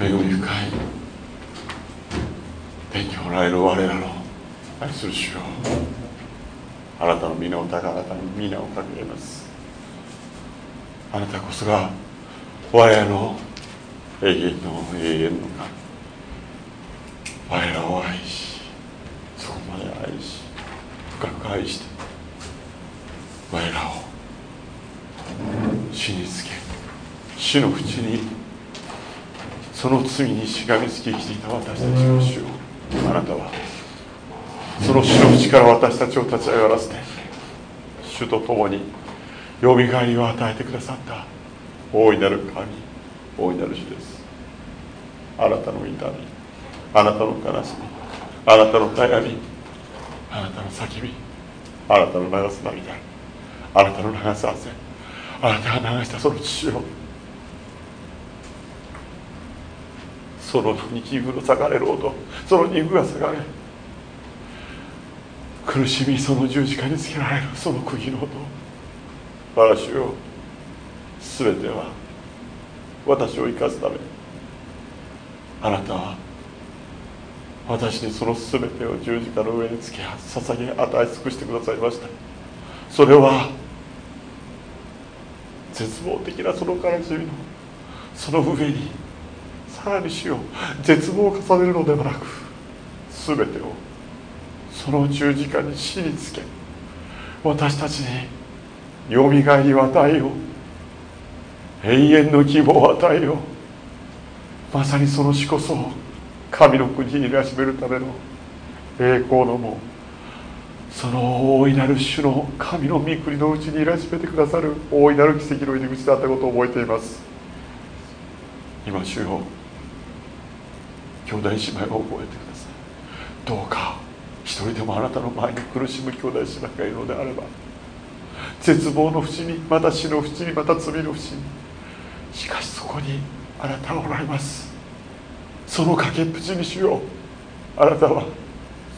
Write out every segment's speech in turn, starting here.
恵み深い。天におられる我らの。愛する主よ。あなたの皆を高らかに皆をかけます。あなたこそが我らの永遠の永遠の神。我らを愛しそこまで愛し深く愛して我らを死につけ死の淵にその罪にしがみつき生きていた私たちの主をあなたはその死の淵から私たちを立ち上がらせて主と共によみがえりを与えてくださった大いなる神大いなる主です。あなたの痛みあなたの悲しみあなたの悩みあなたの叫びあなたの流す涙あなたの流す汗あなたが流したその血をその肉の裂かれる音その肉が裂かれ。苦しみその十字架につけられる。その釘の音。私を。全ては。私を生かすため。あなたは。私にその全てを十字架の上につけ捧げ与え尽くしてくださいました。それは。絶望的なその悲しみの。その上に。さらに主よ絶望を重ねるのではなく全てをその十字架に死につけ私たちによみがえりを与えよう永遠の希望を与えようまさにその死こそ神の国にらしめるための栄光のもその大いなる主の神の御国のうちにいらしめてくださる大いなる奇跡の入り口だったことを覚えています。今主よ。兄弟姉妹を覚えてください。どうか一人でもあなたの前に苦しむ兄弟姉妹がいるのであれば絶望の淵にまた死の淵にまた罪の淵にしかしそこにあなたはおられます。その崖っぷちにしよう。あなたは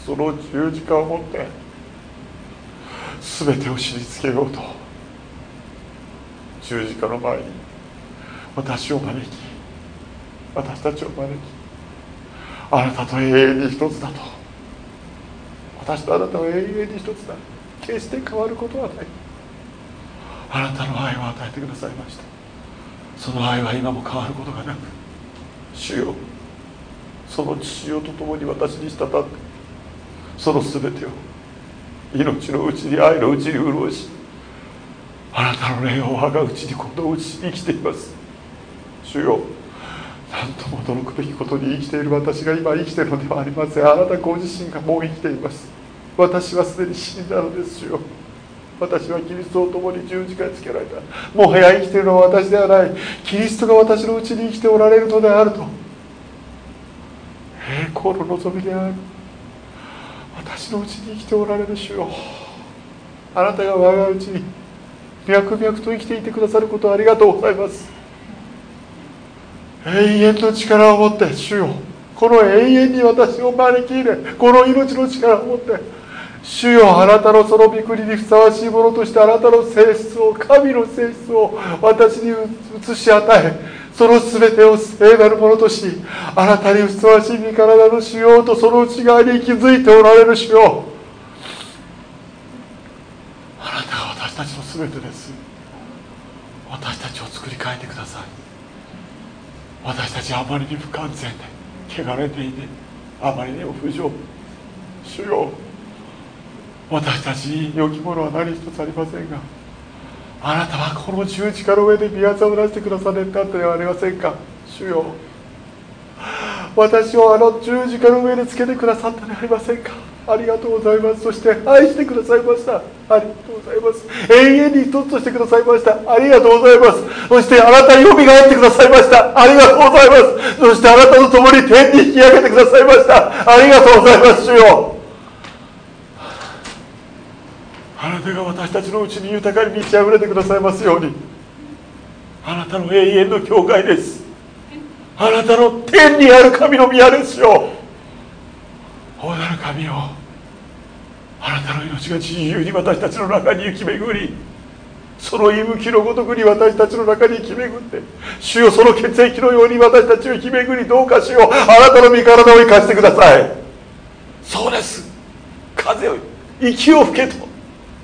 その十字架を持って全てを知りつけようと。十字架の前に私を招き私たちを招きあなたと永遠に一つだと。私とあなたは永遠に一つだ。決して変わることはない。あなたの愛を与えてくださいました。その愛は今も変わることがなく主よその父よと共に私に滴ってその全てを命のうちに愛のうちに潤しあなたの霊を我がうちにこのうちに生きています。主よ何とも驚くべきことに生きている私が今生きているのではありません。あなたご自身がもう生きています。私はすでに死んだのですよ。私はキリストと共に十字架につけられた。もはや生きているのは私ではない。キリストが私のうちに生きておられるのであると。栄光の望みである。私のうちに生きておられる主よ。あなたが我がうちに脈々と生きていてくださることありがとうございます。永遠の力を持って主よ。この永遠に私を招き入れこの命の力を持って主よ。あなたのその御国にふさわしいものとしてあなたの性質を神の性質を私に移し与えその全てを聖なるものとしあなたにふさわしい身体の主よとその内側に気づいておられる主よ。あなたが私たちの全てです。私たちを作り変えてください私たちあまりに不完全で汚れていてあまりにも不条主よ私たちに良きものは何一つありませんがあなたはこの十字架の上で宮業を出してくだされたってではありませんか。主よ私をあの十字架の上でつけてくださったではありませんか。ありがとうございます。そして愛してくださいました。ありがとうございます。永遠に一つとしてくださいました。ありがとうございます。そしてあなたによみがえってくださいました。ありがとうございます。そしてあなたと共に天に引き上げてくださいました。ありがとうございます主よ。あなたが私たちのうちに豊かに満ち溢れてくださいますように。あなたの永遠の教会です。あなたの天にある神の宮ですよ。大なる神よ。あなたの命が自由に私たちの中に行き巡りその息吹のごとくに私たちの中に生き巡って主よその血液のように私たちを生き巡りどうか主よう。あなたの身体を生かしてください。そうです。風を息を吹けと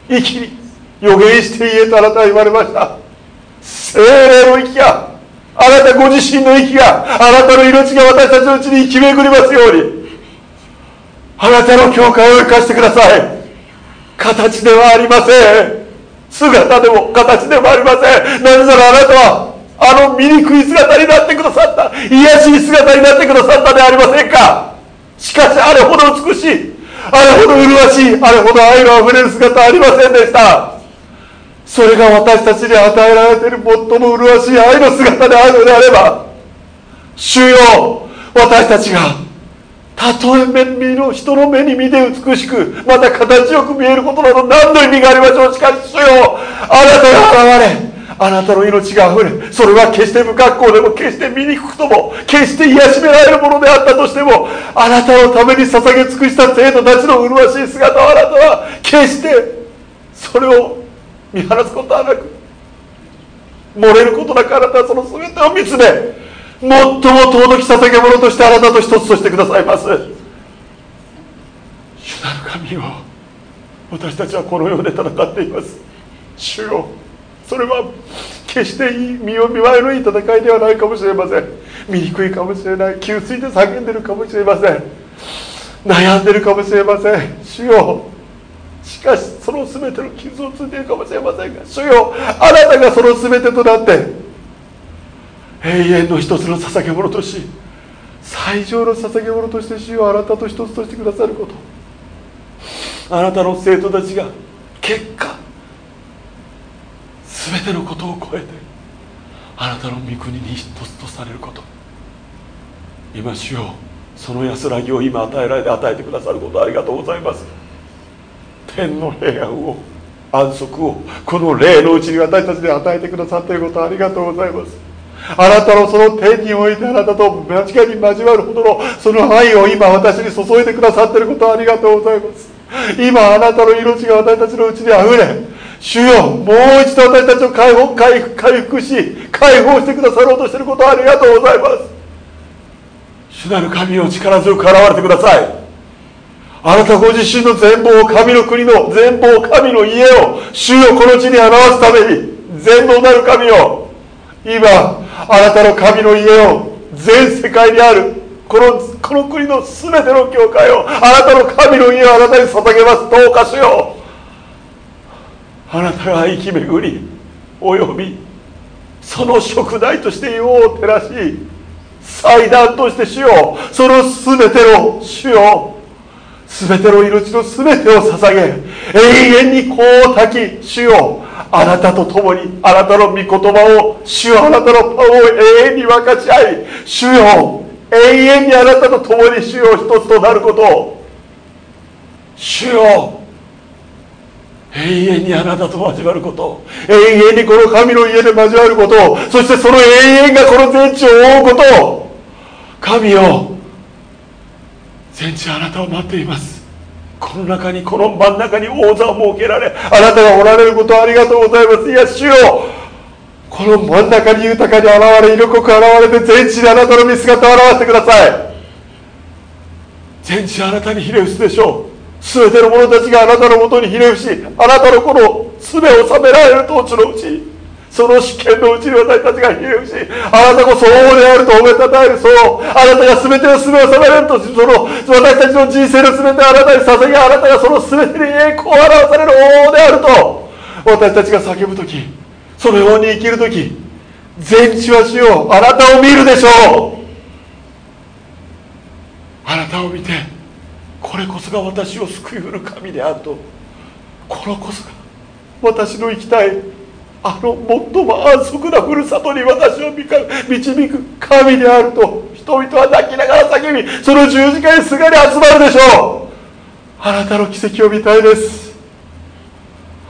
息に予言して言えとあなたは言われました。精霊の息があなたご自身の息があなたの命が私たちのうちに生き巡りますように。あなたの教会を生かしてください。形ではありません。姿でも形でもありません。なぜならあなたはあの醜い姿になってくださった。癒しい姿になってくださったではありませんか。しかしあれほど美しいあれほど麗しいあれほど愛のあふれる姿はありませんでした。それが私たちに与えられている最も麗しい愛の姿であるのであれば主よ私たちがたとえ目の人の目に見て美しくまた形よく見えることなど何の意味がありましょう。しかし主よあなたが現れあなたの命があふれそれは決して不格好でも決して醜くとも決して癒しめられるものであったとしてもあなたのために捧げ尽くした生徒たちの麗しい姿をあなたは決してそれを見放すことはなく漏れることなくあなたはその全てを見つめ最も尊き捧げ物としてあなたと一つとしてくださいます。主なる神を私たちはこの世で戦っています。主よそれは決していい身を見栄えのいい戦いではないかもしれません。醜いかもしれない。給水で叫んでるかもしれません。悩んでるかもしれません。主よしかしその全ての傷をついているかもしれませんが主よあなたがその全てとなって永遠の一つの捧げ物とし最上の捧げ物として主をあなたと一つとしてくださること。あなたの生徒たちが結果全てのことを超えてあなたの御国に一つとされること。今主よその安らぎを今与えられて与えてくださることありがとうございます。天の平安を安息をこの霊のうちに私たちに与えてくださっていることありがとうございます。あなたのその天においてあなたと間違いに交わるほどのその愛を今私に注いでくださっていることをありがとうございます。今あなたの命が私たちのうちにあふれ主よもう一度私たちを解放回復し解放してくださろうとしていることをありがとうございます。主なる神を力強く現れてください。あなたご自身の全貌を神の国の全貌神の家を主よこの地に表すために全能なる神を今あなたの神の家を全世界にあるこのこの国の全ての教会をあなたの神の家をあなたに捧げます。どうかしよう。あなたが生き巡りおよびその食材として世を照らし祭壇として主よ。その全ての主よ。全ての命の全てを捧げ永遠にこう炊き主よ。あなたと共にあなたの御言葉を主よあなたのパンを永遠に分かち合い主よ永遠にあなたと共に主よ一つとなることを主よ永遠にあなたと交わること永遠にこの神の家で交わることそしてその永遠がこの全地を覆うこと神よ全地あなたを待っています。この中にこの真ん中に王座を設けられあなたがおられることをありがとうございます。いや主よこの真ん中に豊かに現れ色濃く現れて全地であなたの見姿を表してください。全地あなたにひれ伏すでしょう。全ての者たちがあなたのもとにひれ伏しあなたのこの罪を治められる統治のうち。その試験のうちに私たちがひれ伏しあなたこそ王であると褒めたたえるそうあなたが全ての罪を治められるとその私たちの人生の全てをあなたに捧げあなたがその全てに栄光を表される王であると私たちが叫ぶ時そのように生きる時全地は主よあなたを見るでしょう。あなたを見てこれこそが私を救いうる神であるとこれこそが私の生きたいあの最も安息なふるさとに私を導く神であると人々は泣きながら叫びその十字架にすがり集まるでしょう。あなたの奇跡を見たいです。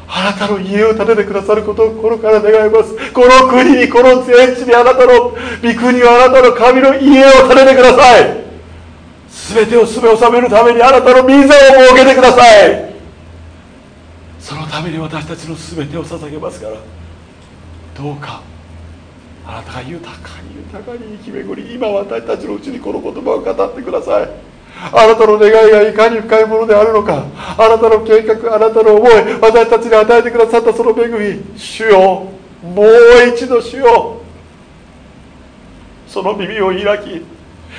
あなたの家を建ててくださることを心から願います。この国にこの全地にあなたの御国をあなたの神の家を建ててください。全てを全め収めるためにあなたの御座を設けてください。そのために私たちの全てを捧げますからどうかあなたが豊かに豊かに生き巡り今私たちのうちにこの言葉を語ってください。あなたの願いがいかに深いものであるのかあなたの計画あなたの思い私たちに与えてくださったその恵み主よもう一度主よその耳を開き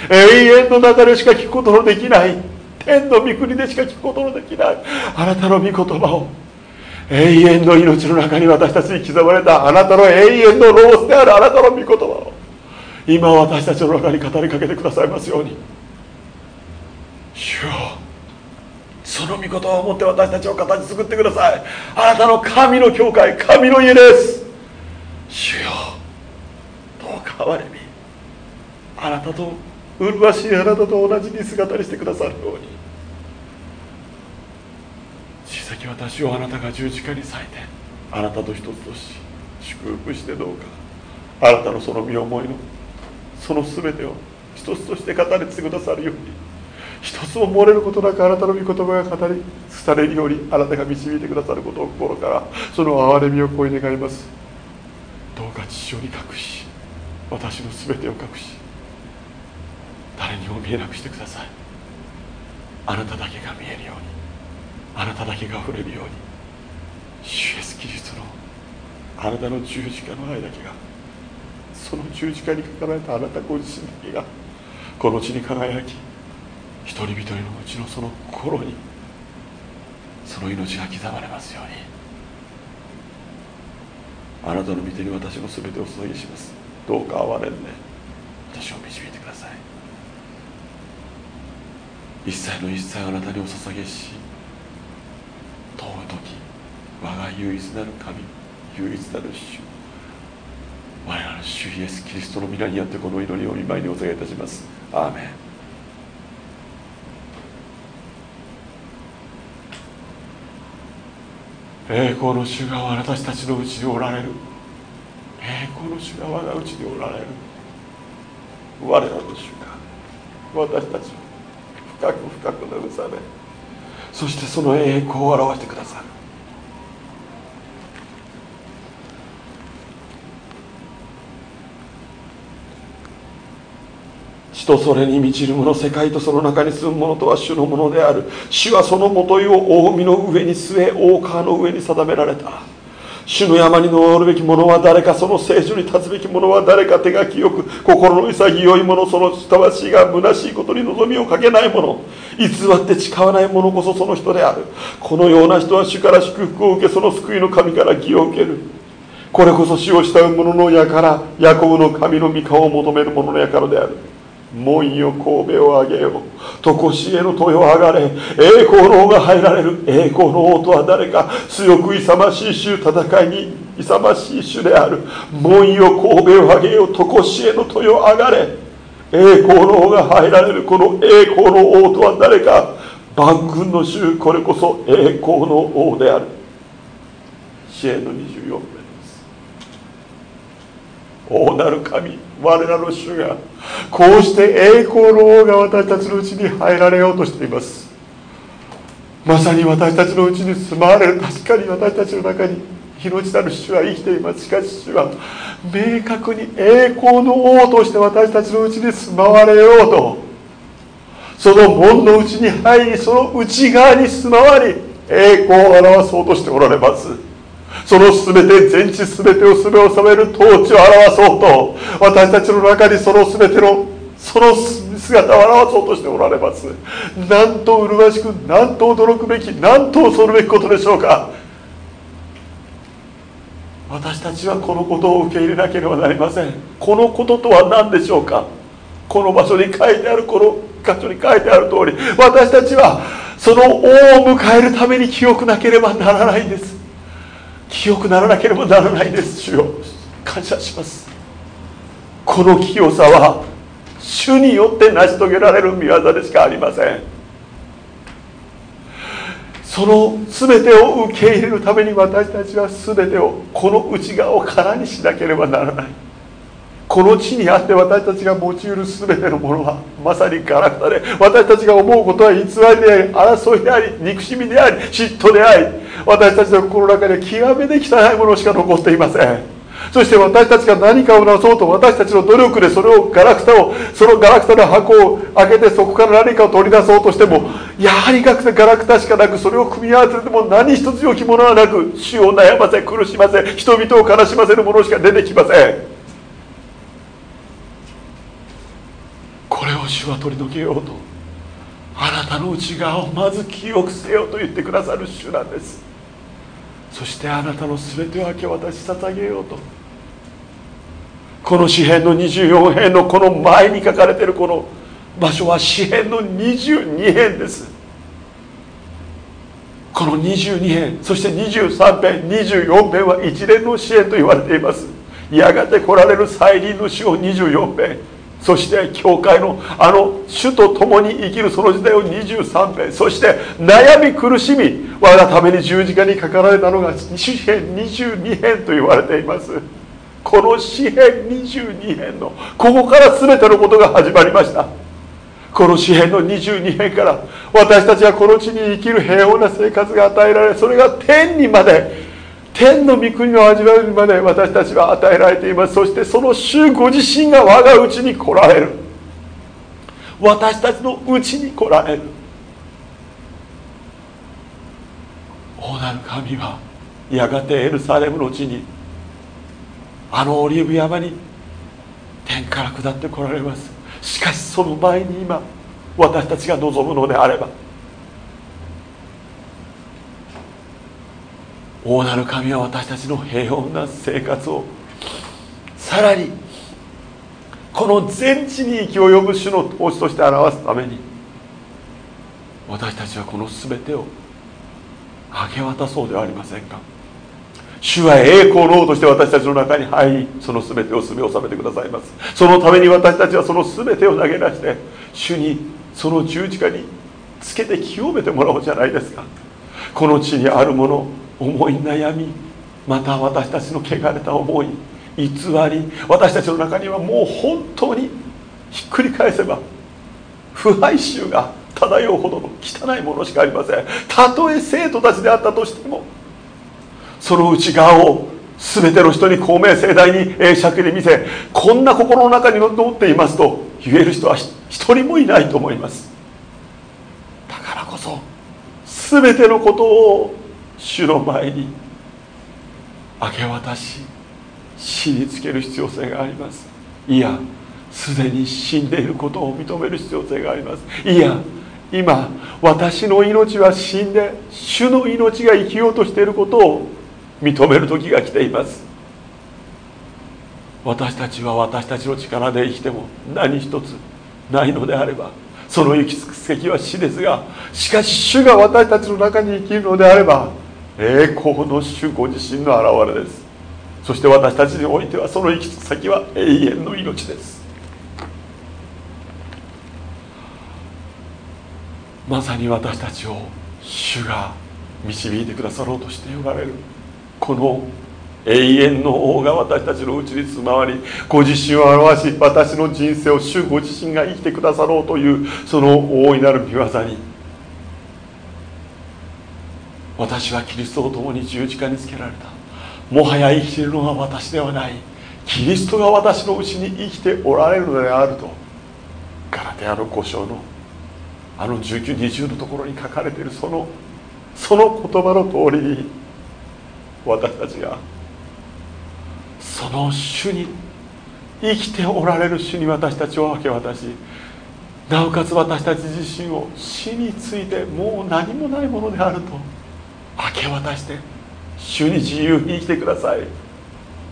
永遠の中でしか聞くことのできない天の御国でしか聞くことのできないあなたの御言葉を永遠の命の中に私たちに刻まれたあなたの永遠のロースであるあなたの御言葉を。今私たちの中に語りかけてくださいますように。主よその御言葉を持って私たちを形作ってください。あなたの神の教会神の家です。主よどうか憐れみ。あなたと麗しいあなたと同じに姿にしてくださるように。小さき私をあなたが十字架に裂いてあなたと一つとし祝福してどうか。あなたのその身思いのその全てを一つとして語り継てくださるように一つも漏れることなくあなたの御言葉が語り伝れるようにあなたが導いてくださることを心からその憐れみをこう願います。どうか父親に隠し私の全てを隠し誰にも見えなくしてください。あなただけが見えるように。あなただけが触れるように主イエスキリストのあなたの十字架の愛だけがその十字架にかかられたあなたご自身だけがこの地に輝き一人一人のうちのその心にその命が刻まれますようにあなたの御手に私の全てを注ぎします。どうか憐れんで私を導いてください。一切の一切あなたにお捧げし我が唯一なる神唯一なる主我らの主イエス・キリストの皆によってこの祈りを見舞いにお捧げいたします。アーメン。栄光の主が私たちのうちにおられる。栄光の主が我がうちにおられる。我らの主が私たちを深く深く慰めそしてその栄光を表してくださる。人それに満ちるもの世界とその中に住む者とは主のものである。主はそのもといを大海の上に据え大川の上に定められた。主の山に登るべき者は誰かその聖書に立つべき者は誰か手が清く心の潔い者その魂が虚しいことに望みをかけない者偽って誓わない者こそその人である。このような人は主から祝福を受けその救いの神から義を受ける。これこそ主を慕う者の輩ヤコブの神の御顔を求める者の輩である。門よ神戸をあげよう。常しえの豊上がれ。栄光の王が入られる。栄光の王とは誰か。強く勇ましい主戦いに勇ましい主である。門よ神戸をあげよう。常しえの豊上がれ。栄光の王が入られる。この栄光の王とは誰か。万軍の主これこそ栄光の王である。支援の24名です。王なる神。我らの主がこうして栄光の王が私たちのうちに入られようとしています。まさに私たちのうちに住まわれる。確かに私たちの中に命なる主は生きています。しかし主は明確に栄光の王として私たちのうちに住まわれようとその門の内に入りその内側に住まわり栄光を表そうとしておられます。その全て全知全てを全を治める統治を表そうと私たちの中にその全てのその姿を表そうとしておられますなんと麗しくなんと驚くべきなんと恐るべきことでしょうか私たちはこのことを受け入れなければなりませんこのこととは何でしょうかこの場所に書いてあるこの箇所に書いてある通り私たちはその王を迎えるために清くなければならないんです清くならなければならないです。主よ。感謝します。この清さは主によって成し遂げられる御業でしかありません。その全てを受け入れるために私たちは全てをこの内側を空にしなければならない。この地にあって私たちが用いる全てのものはまさにガラクタで私たちが思うことは偽りであり争いであり憎しみであり嫉妬であり私たちの心の中で極めて汚いものしか残っていません。そして私たちが何かをなそうと私たちの努力でそれをガラクタをそのガラクタの箱を開けてそこから何かを取り出そうとしてもやはりガラクタしかなくそれを組み合わせても何一つ良きものはなく主を悩ませ苦しませ人々を悲しませるものしか出てきません。これを主は取り除けようとあなたの内側をまず清くせよと言ってくださる主なんです。そしてあなたの全てを明け渡し捧げようとこの詩篇の24編のこの前に書かれているこの場所は詩篇の22編です。この22編そして23編24編は一連の詩篇と言われています。やがて来られる再臨の詩を24編そして教会のあの主と共に生きるその時代を23編そして悩み苦しみ我がために十字架にかかられたのが詩編22編と言われています。この詩編22編のここから全てのことが始まりました。この詩編の22編から私たちはこの地に生きる平穏な生活が与えられそれが天にまで天の御国を味わえるまで私たちは与えられています。そしてその主ご自身が我がうちに来られる。私たちのうちに来られる。大なる神はやがてエルサレムの地にあのオリーブ山に天から下って来られます。しかしその前に今私たちが望むのであれば大なる神は私たちの平穏な生活をさらにこの全地に生き及ぶ主の投資として表すために私たちはこの全てを明け渡そうではありませんか。主は栄光の王として私たちの中に入りその全てを住み収めてくださいます。そのために私たちはその全てを投げ出して主にその十字架につけて清めてもらおうじゃないですか。この地にあるもの思い悩みまた私たちの汚れた思い偽り私たちの中にはもう本当にひっくり返せば腐敗臭が漂うほどの汚いものしかありません。たとえ生徒たちであったとしてもその内側を全ての人に公明盛大に英釈で見せこんな心の中に残っていますと言える人は一人もいないと思います。だからこそ全てのことを主の前に明け渡し死につける必要性があります。いやすでに死んでいることを認める必要性があります。いや今私の命は死んで主の命が生きようとしていることを認める時が来ています。私たちは私たちの力で生きても何一つないのであればその行き着く先は死ですがしかし主が私たちの中に生きるのであれば栄光の主ご自身の現れです。そして私たちにおいてはその行き先は永遠の命です。まさに私たちを主が導いてくださろうとしておられる。この永遠の王が私たちのうちに住まわりご自身を表し私の人生を主ご自身が生きてくださろうというその大いなる御業に私はキリストと共に十字架につけられた。もはや生きているのは私ではない。キリストが私のうちに生きておられるのであると。ガラテアの故障のあの1920のところに書かれているそのその言葉の通りに私たちがその主に生きておられる主に私たちを明け渡しなおかつ私たち自身を死についてもう何もないものであると。明け渡して主に自由に生きてください。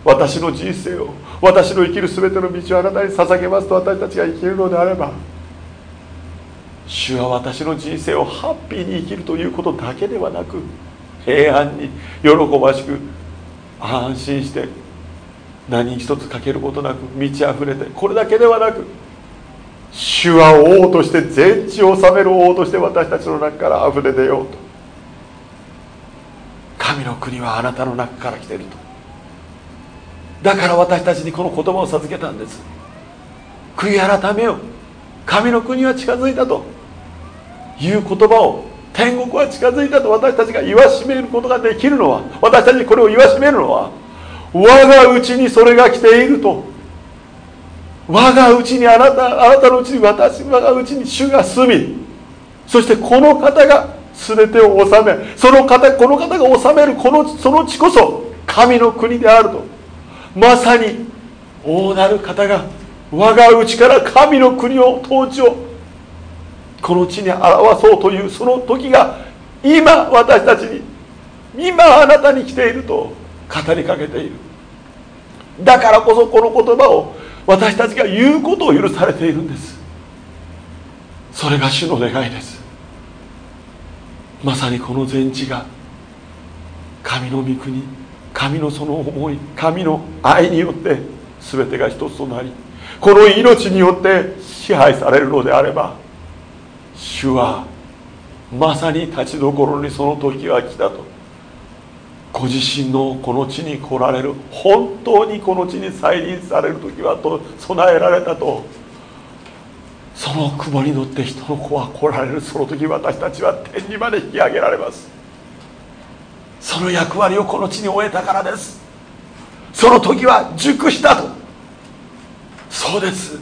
私の人生を私の生きる全ての道をあなたに捧げますと私たちが生きるのであれば主は私の人生をハッピーに生きるということだけではなく平安に喜ばしく安心して何一つ欠けることなく満ち溢れてこれだけではなく主は王として全地を治める王として私たちの中から溢れ出ようと。神の国はあなたの中から来ていると。だから私たちにこの言葉を授けたんです。悔い改めよ。神の国は近づいたと。いう言葉を天国は近づいたと。私たちが言わしめることができるのは。私たちにこれを言わしめるのは。我がうちにそれが来ていると。我がうちにあなたあなたのうちに私我がうちに主が住み。そしてこの方が全てを治めその方この方が治めるこのその地こそ神の国であると。まさに大なる方が我がうちから神の国を統治をこの地に表そうというその時が今私たちに今あなたに来ていると語りかけている。だからこそこの言葉を私たちが言うことを許されているんです。それが主の願いです。まさにこの全地が神の御国神のその思い神の愛によって全てが一つとなりこの命によって支配されるのであれば主はまさに立ちどころにその時が来たとご自身のこの地に来られる本当にこの地に再臨される時はと備えられたとその雲に乗って人の子は来られるその時私たちは天にまで引き上げられます。その役割をこの地に終えたからです。その時は熟したと。そうです。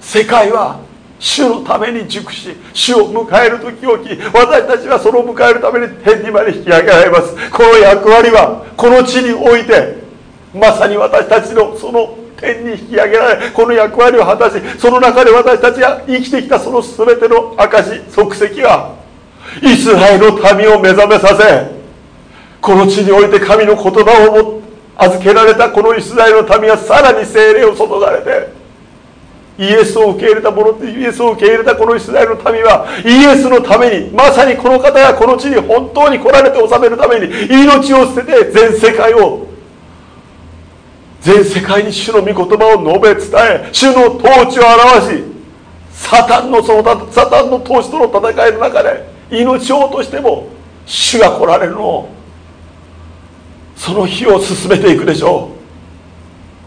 世界は主のために熟し主を迎える時をき私たちはその迎えるために天にまで引き上げられます。この役割はこの地においてまさに私たちのその天に引き上げられこの役割を果たしその中で私たちが生きてきたその全ての証足跡がイスラエルの民を目覚めさせこの地において神の言葉を預けられたこのイスラエルの民はさらに精霊を注がれてイエスを受け入れた者イエスを受け入れたこのイスラエルの民はイエスのためにまさにこの方がこの地に本当に来られて治めるために命を捨てて全世界を全世界に主の御言葉を述べ伝え主の統治を表しサタンのそのサタンの統治との戦いの中で命を落としても主が来られるのをその日を進めていくでしょ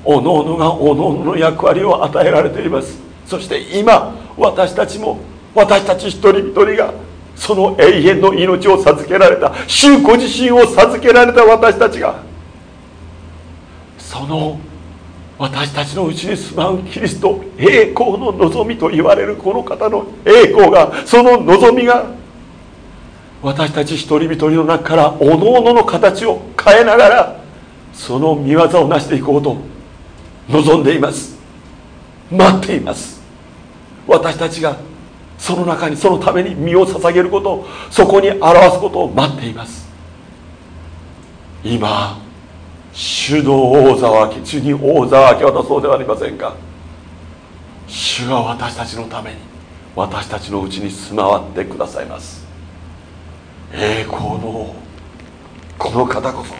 う。おのおのがおのおのの役割を与えられています。そして今私たちも私たち一人一人がその永遠の命を授けられた主ご自身を授けられた私たちがその私たちのうちに住まうキリスト栄光の望みと言われるこの方の栄光がその望みが私たち一人一人の中からおのおのの形を変えながらその見業を成していこうと望んでいます。待っています。私たちがその中にそのために身を捧げることそこに表すことを待っています。今主の王座は主に王座を明け渡そうではありませんか。主が私たちのために私たちのうちに住まわってくださいます。栄光の王。この方こそ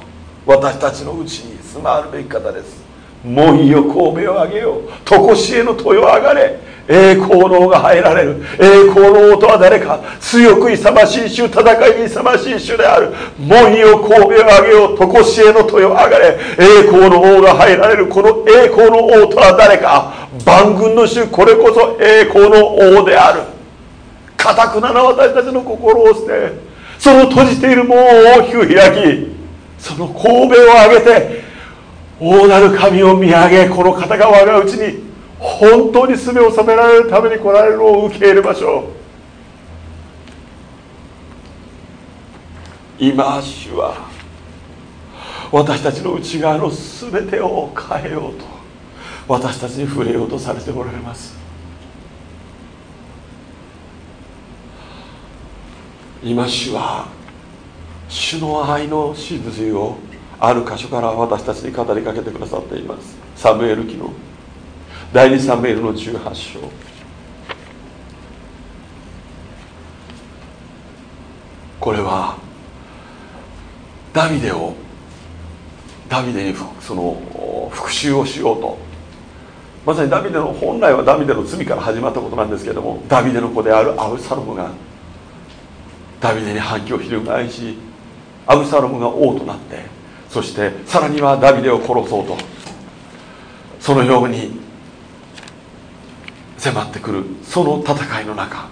私たちのうちに住まわるべき方です。門よ神戸を上げよう。常しえの豊上がれ。栄光の王が入られる。栄光の王とは誰か。強く勇ましい主戦いに勇ましい主である。門よ神戸を上げよう。常しえの豊上がれ。栄光の王が入られる。この栄光の王とは誰か。万軍の主。これこそ栄光の王である。かたくなな私たちの心を捨てその閉じている門を大きく開きその神戸を上げて大なる神を見上げこの方が我がうちに本当に全を収められるために来られるのを受け入れましょう。今主は私たちの内側の全てを変えようと私たちに触れようとされておられます。今主は主の愛の真髄をある箇所から私たちに語りかけてくださっています。サムエル記の第2サムエルの18章。これはダビデをダビデにその復讐をしようと。まさにダビデの本来はダビデの罪から始まったことなんですけれどもダビデの子であるアブサロムがダビデに反旗を翻しアブサロムが王となってそしてさらにはダビデを殺そうとそのように迫ってくるその戦いの中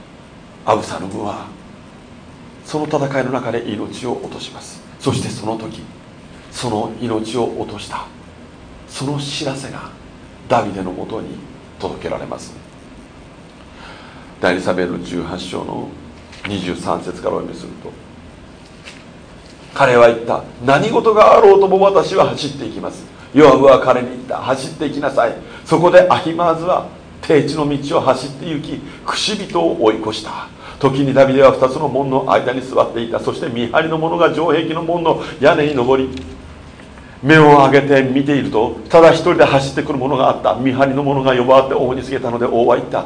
アブサロムはその戦いの中で命を落とします。そしてその時その命を落としたその知らせがダビデのもとに届けられます。第2サベル18章の23節からお読みすると彼は言った。何事があろうとも私は走っていきます。ヨアブは彼に言った。走っていきなさい。そこでアヒマーズは低地の道を走って行きくし人を追い越した。時にダビデは2つの門の間に座っていた。そして見張りの者が城壁の門の屋根に登り目を上げて見ているとただ一人で走ってくる者があった。見張りの者が呼ばわって王に告げたので王は言った。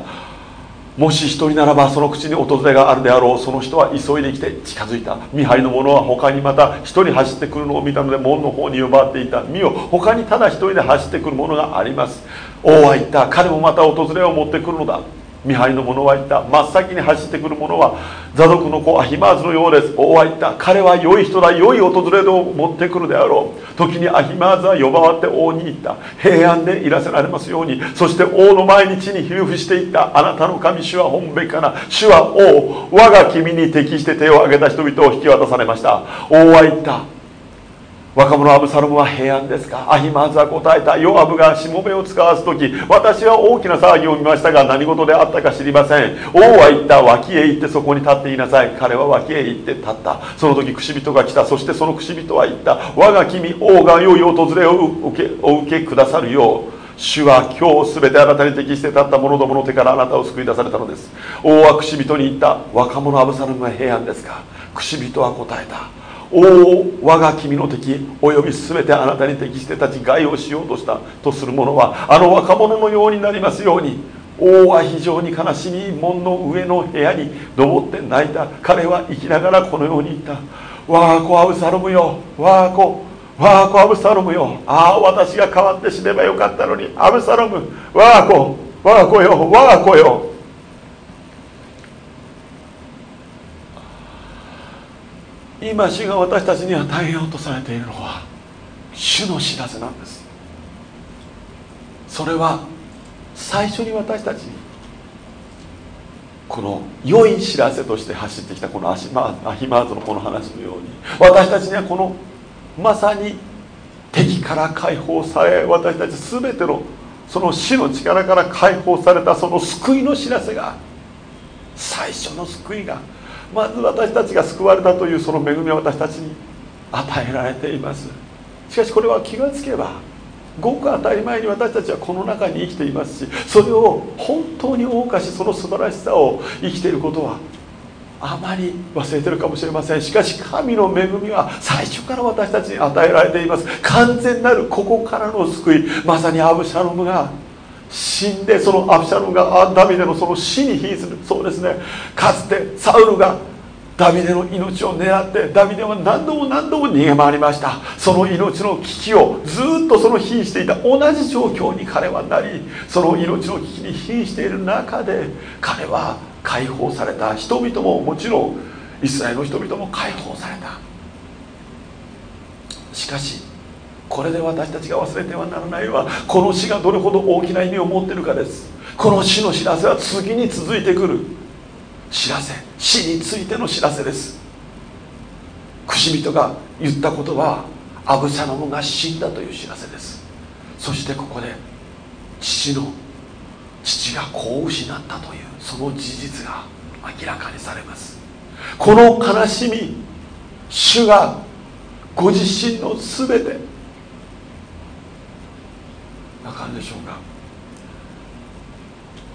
もし一人ならばその口に訪れがあるであろうその人は急いで来て近づいた。見張りの者は他にまた一人走ってくるのを見たので門の方に呼ばわっていた。見よ他にただ一人で走ってくる者があります。王は言った。彼もまた訪れを持ってくるのだ。見張りの者は言った。真っ先に走ってくる者は座族の子アヒマーズのようです。王は言った。彼は良い人だ。良い訪れを持ってくるであろう。時にアヒマーズは呼ばわって王に言った。平安でいらせられますように。そして王の毎日にひれ伏していった。あなたの神主は本べかな主は王。我が君に適して手を挙げた人々を引き渡されました。王は言った。若者アブサロムは平安ですか？アヒマーズは答えた。ヨアブがしもべを使わす時私は大きな騒ぎを見ましたが何事であったか知りません。王は言った脇へ行ってそこに立っていなさい。彼は脇へ行って立った。その時くし人が来た。そしてそのくし人は言った。我が君王が良い訪れを受けお受けくださるよう。主は今日全てあなたに適して立った者どもの手からあなたを救い出されたのです。王はくし人に言った。若者アブサロムは平安ですか？くし人は答えた。おお我が君の敵および全てあなたに適して立ち害をしようとしたとする者はあの若者のようになりますように王は非常に悲しみ門の上の部屋に登って泣いた。彼は生きながらこのように言った。我が子アブサロムよ。我が子。我が子アブサロムよ。ああ私が変わって死ねばよかったのにアブサロム。我が子。我が子よ。我が子よ。今主が私たちに与えようとされているのは主の知らせなんです。それは最初に私たちにこの良い知らせとして走ってきたこのアヒマーズのこの話のように私たちにはこのまさに敵から解放され私たち全てのその死の力から解放されたその救いの知らせが最初の救いがまず私たちが救われたというその恵みは私たちに与えられています。しかしこれは気がつけばごく当たり前に私たちはこの中に生きていますしそれを本当に謳歌しその素晴らしさを生きていることはあまり忘れてるかもしれません。しかし神の恵みは最初から私たちに与えられています。完全なるここからの救い。まさにアブシャロムが死んでそのアブシャロムがダビデのその死に瀕するそうですね。かつてサウルがダビデの命を狙ってダビデは何度も何度も逃げ回りました。その命の危機をずっとその瀕していた同じ状況に彼はなりその命の危機に瀕している中で彼は解放された。人々ももちろんイスラエルの人々も解放された。しかしこれで私たちが忘れてはならないはこの死がどれほど大きな意味を持ってるかです。この死の知らせは次に続いてくる。知らせ。死についての知らせです。くし人が言ったことはアブサロムが死んだという知らせです。そしてここで父の父が子を失ったというその事実が明らかにされます。この悲しみ主がご自身の全てわかるでしょうか？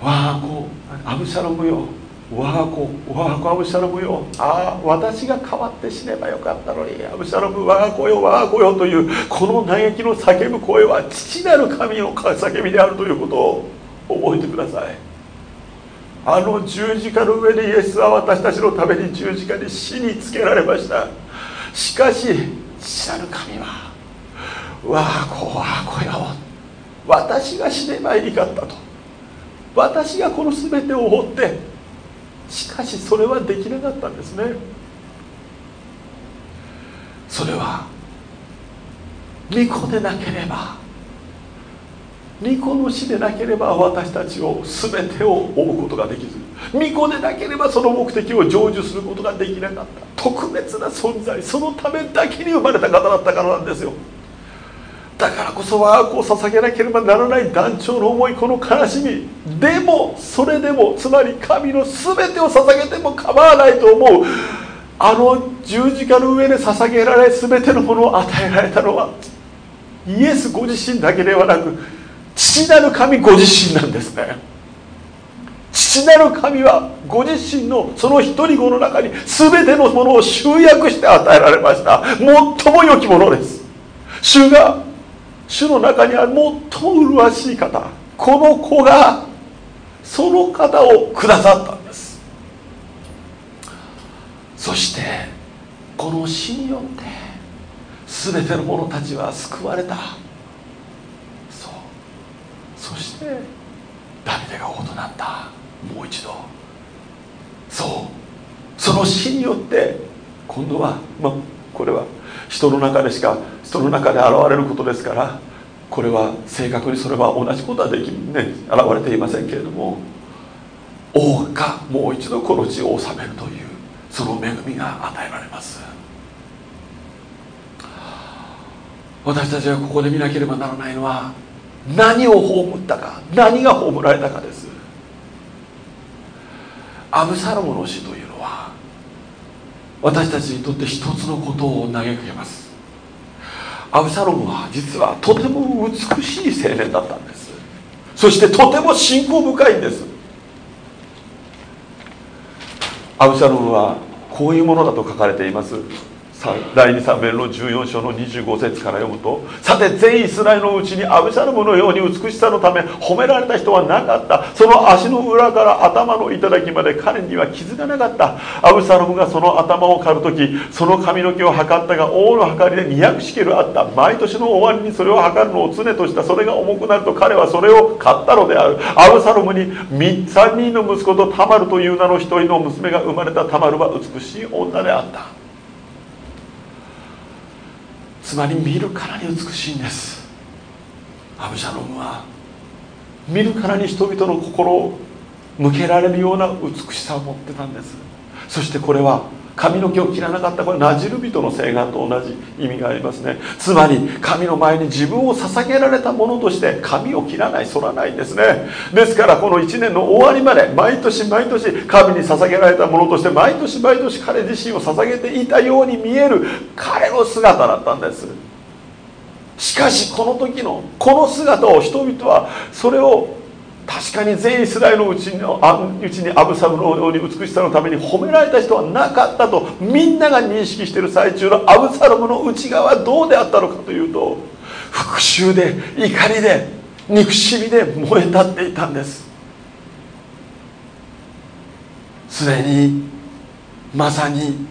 わあこうアブシャロムよ。我が子我が子アブシャロムよ。ああ私が変わって死ねばよかったのにアブシャロム我が子よ我が子よというこの嘆きの叫ぶ声は父なる神の叫びであるということを覚えてください。あの十字架の上でイエスは私たちのために十字架に死につけられました。しかし父なる神は我が子我が子よ私が死ねばいいかったと。私がこの全てを負ってしかしそれはできなかったんですね。それは巫女でなければ巫女の死でなければ私たちを全てを追うことができず巫女でなければその目的を成就することができなかった。特別な存在そのためだけに生まれた方だったからなんですよ。だからこそ我が子を捧げなければならない団長の思いこの悲しみ。でもそれでもつまり神の全てを捧げても構わないと思う。あの十字架の上で捧げられ全てのものを与えられたのはイエスご自身だけではなく父なる神ご自身なんですね。父なる神はご自身のその一人子の中に全てのものを集約して与えられました。最も良きものです。主が主の中にある最も麗しい方この子がその方をくださったんです。そしてこの死によって全ての者たちは救われた。そう。そしてダビデが王となった。もう一度。そう。その死によって今度は、まあ、これは人の中でしか人の中で現れることですからこれは正確にそれは同じことはでき、ね、現れていませんけれども王がもう一度この地を治めるというその恵みが与えられます。私たちはここで見なければならないのは何を葬ったか何が葬られたかです。アブサロムの死という私たちにとって一つのことを投げかけます。アブサロムは実はとても美しい青年だったんです。そしてとても信仰深いんです。アブサロムはこういうものだと書かれています。第2サムエルの14章の25節から読むとさて全イスラエルのうちにアブシャロムのように美しさのため褒められた人はなかった。その足の裏から頭の頂まで彼には傷がなかった。アブサロムがその頭を刈る時その髪の毛を測ったが王の測りで200シケルあった。毎年の終わりにそれを測るのを常とした。それが重くなると彼はそれを買ったのである。アブサロムに3人の息子とタマルという名の一人の娘が生まれた。タマルは美しい女であった。つまり見るからに美しいんです。アブシャロムは見るからに人々の心を向けられるような美しさを持ってたんです。そしてこれは髪の毛を切らなかったこれなじる人の請願と同じ意味がありますね。つまり神の前に自分を捧げられたものとして髪を切らない剃らないんですね。ですからこの1年の終わりまで毎年毎年神に捧げられたものとして毎年毎年彼自身を捧げていたように見える彼の姿だったんです。しかしこの時のこの姿を人々はそれを確かに全イスラエルのうちのうちにアブサムのように美しさのために褒められた人はなかったとみんなが認識している最中のアブサロムの内側はどうであったのかというと復讐で怒りで憎しみで燃え立っていたんです。すでにまさに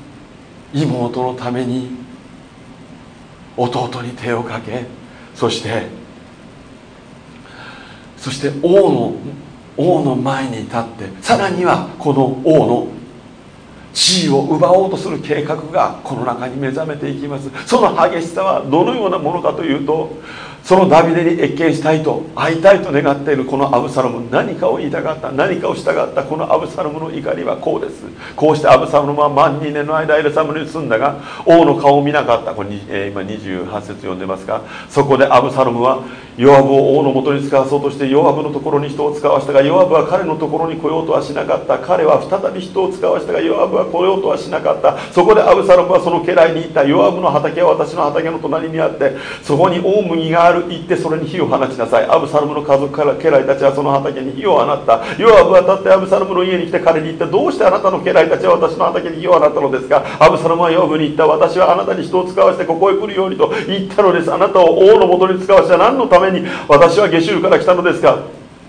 妹のために弟に手をかけそしてそして王の王の前に立ってさらにはこの王の地位を奪おうとする計画がこの中に目覚めていきます。その激しさはどのようなものかというとそのダビデに謁見したいと会いたいと願っているこのアブサロム何かを言いたかった何かをしたかったこのアブサロムの怒りはこうです。こうしてアブサロムは満二年の間エルサレムに住んだが王の顔を見なかった。これ、えー、今28節読んでますがそこでアブサロムはヨアブを王のもとに使わそうとしてヨアブのところに人を使わしたがヨアブは彼のところに来ようとはしなかった。彼は再び人を使わしたがヨアブは来ようとはしなかった。そこでアブサロムはその家来に言った。ヨアブの畑は私の畑の隣にあってそこに大麦がある。行ってそれに火を放ちなさい。アブサロムの家族から家来たちはその畑に火を放った。ヨアブは立ってアブサロムの家に来て彼に言ってどうしてあなたの家来たちは私の畑に火を放ったのですか。アブサロムはヨアブに言った。私はあなたに人を使わせてここへ来るようにと言ったのですあなたを王のもとに使わせて何のために私は下州から来たのですか。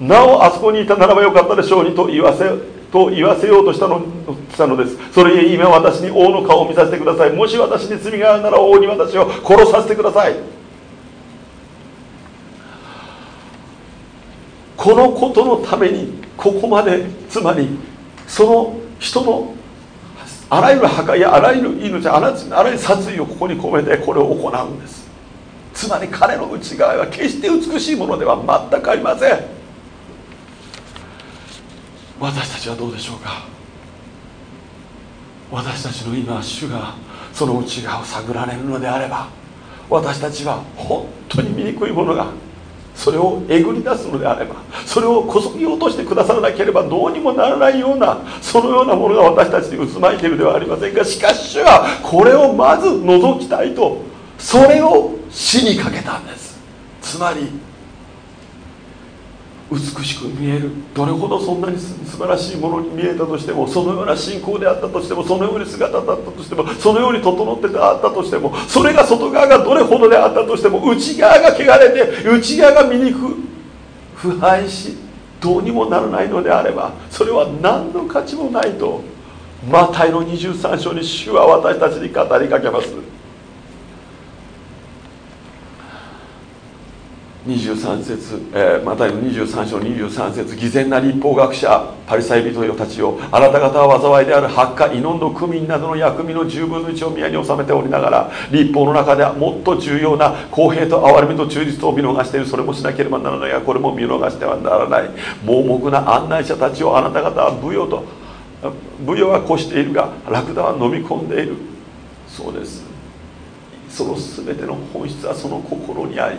なおあそこにいたならばよかったでしょうにと言わせと言わせようとしたのしたのです。それゆえ今私に王の顔を見させてください。もし私に罪があるなら王に私を殺させてください。このことのためにここまでつまりその人のあらゆる破壊やあらゆる命あらゆる殺意をここに込めてこれを行うんです。つまり彼の内側は決して美しいものでは全くありません。私たちはどうでしょうか。私たちの今主がその内側を探られるのであれば私たちは本当に醜いものがそれをえぐり出すのであればそれをこそぎ落としてくださらなければどうにもならないようなそのようなものが私たちに渦巻いているではありませんがしかし主はこれをまず除きたいとそれを死にかけたんです。つまり美しく見える。どれほどそんなに素晴らしいものに見えたとしてもそのような信仰であったとしてもそのように姿だったとしてもそのように整ってあったとしてもそれが外側がどれほどであったとしても内側が汚れて内側が醜腐敗しどうにもならないのであればそれは何の価値もないとマタイの23章に主は私たちに語りかけます。23節、えー、マタイの23章23節偽善な立法学者パリサイ人よたちをあなた方は災いである発火、イノンド、クミンなどの薬味の10分の1を宮に収めておりながら立法の中ではもっと重要な公平と憐れみと忠実を見逃しているそれもしなければならない。がこれも見逃してはならない。盲目な案内者たちをあなた方は舞踊と舞踊は越しているがラクダは飲み込んでいる。そうです。その全ての本質はその心にあり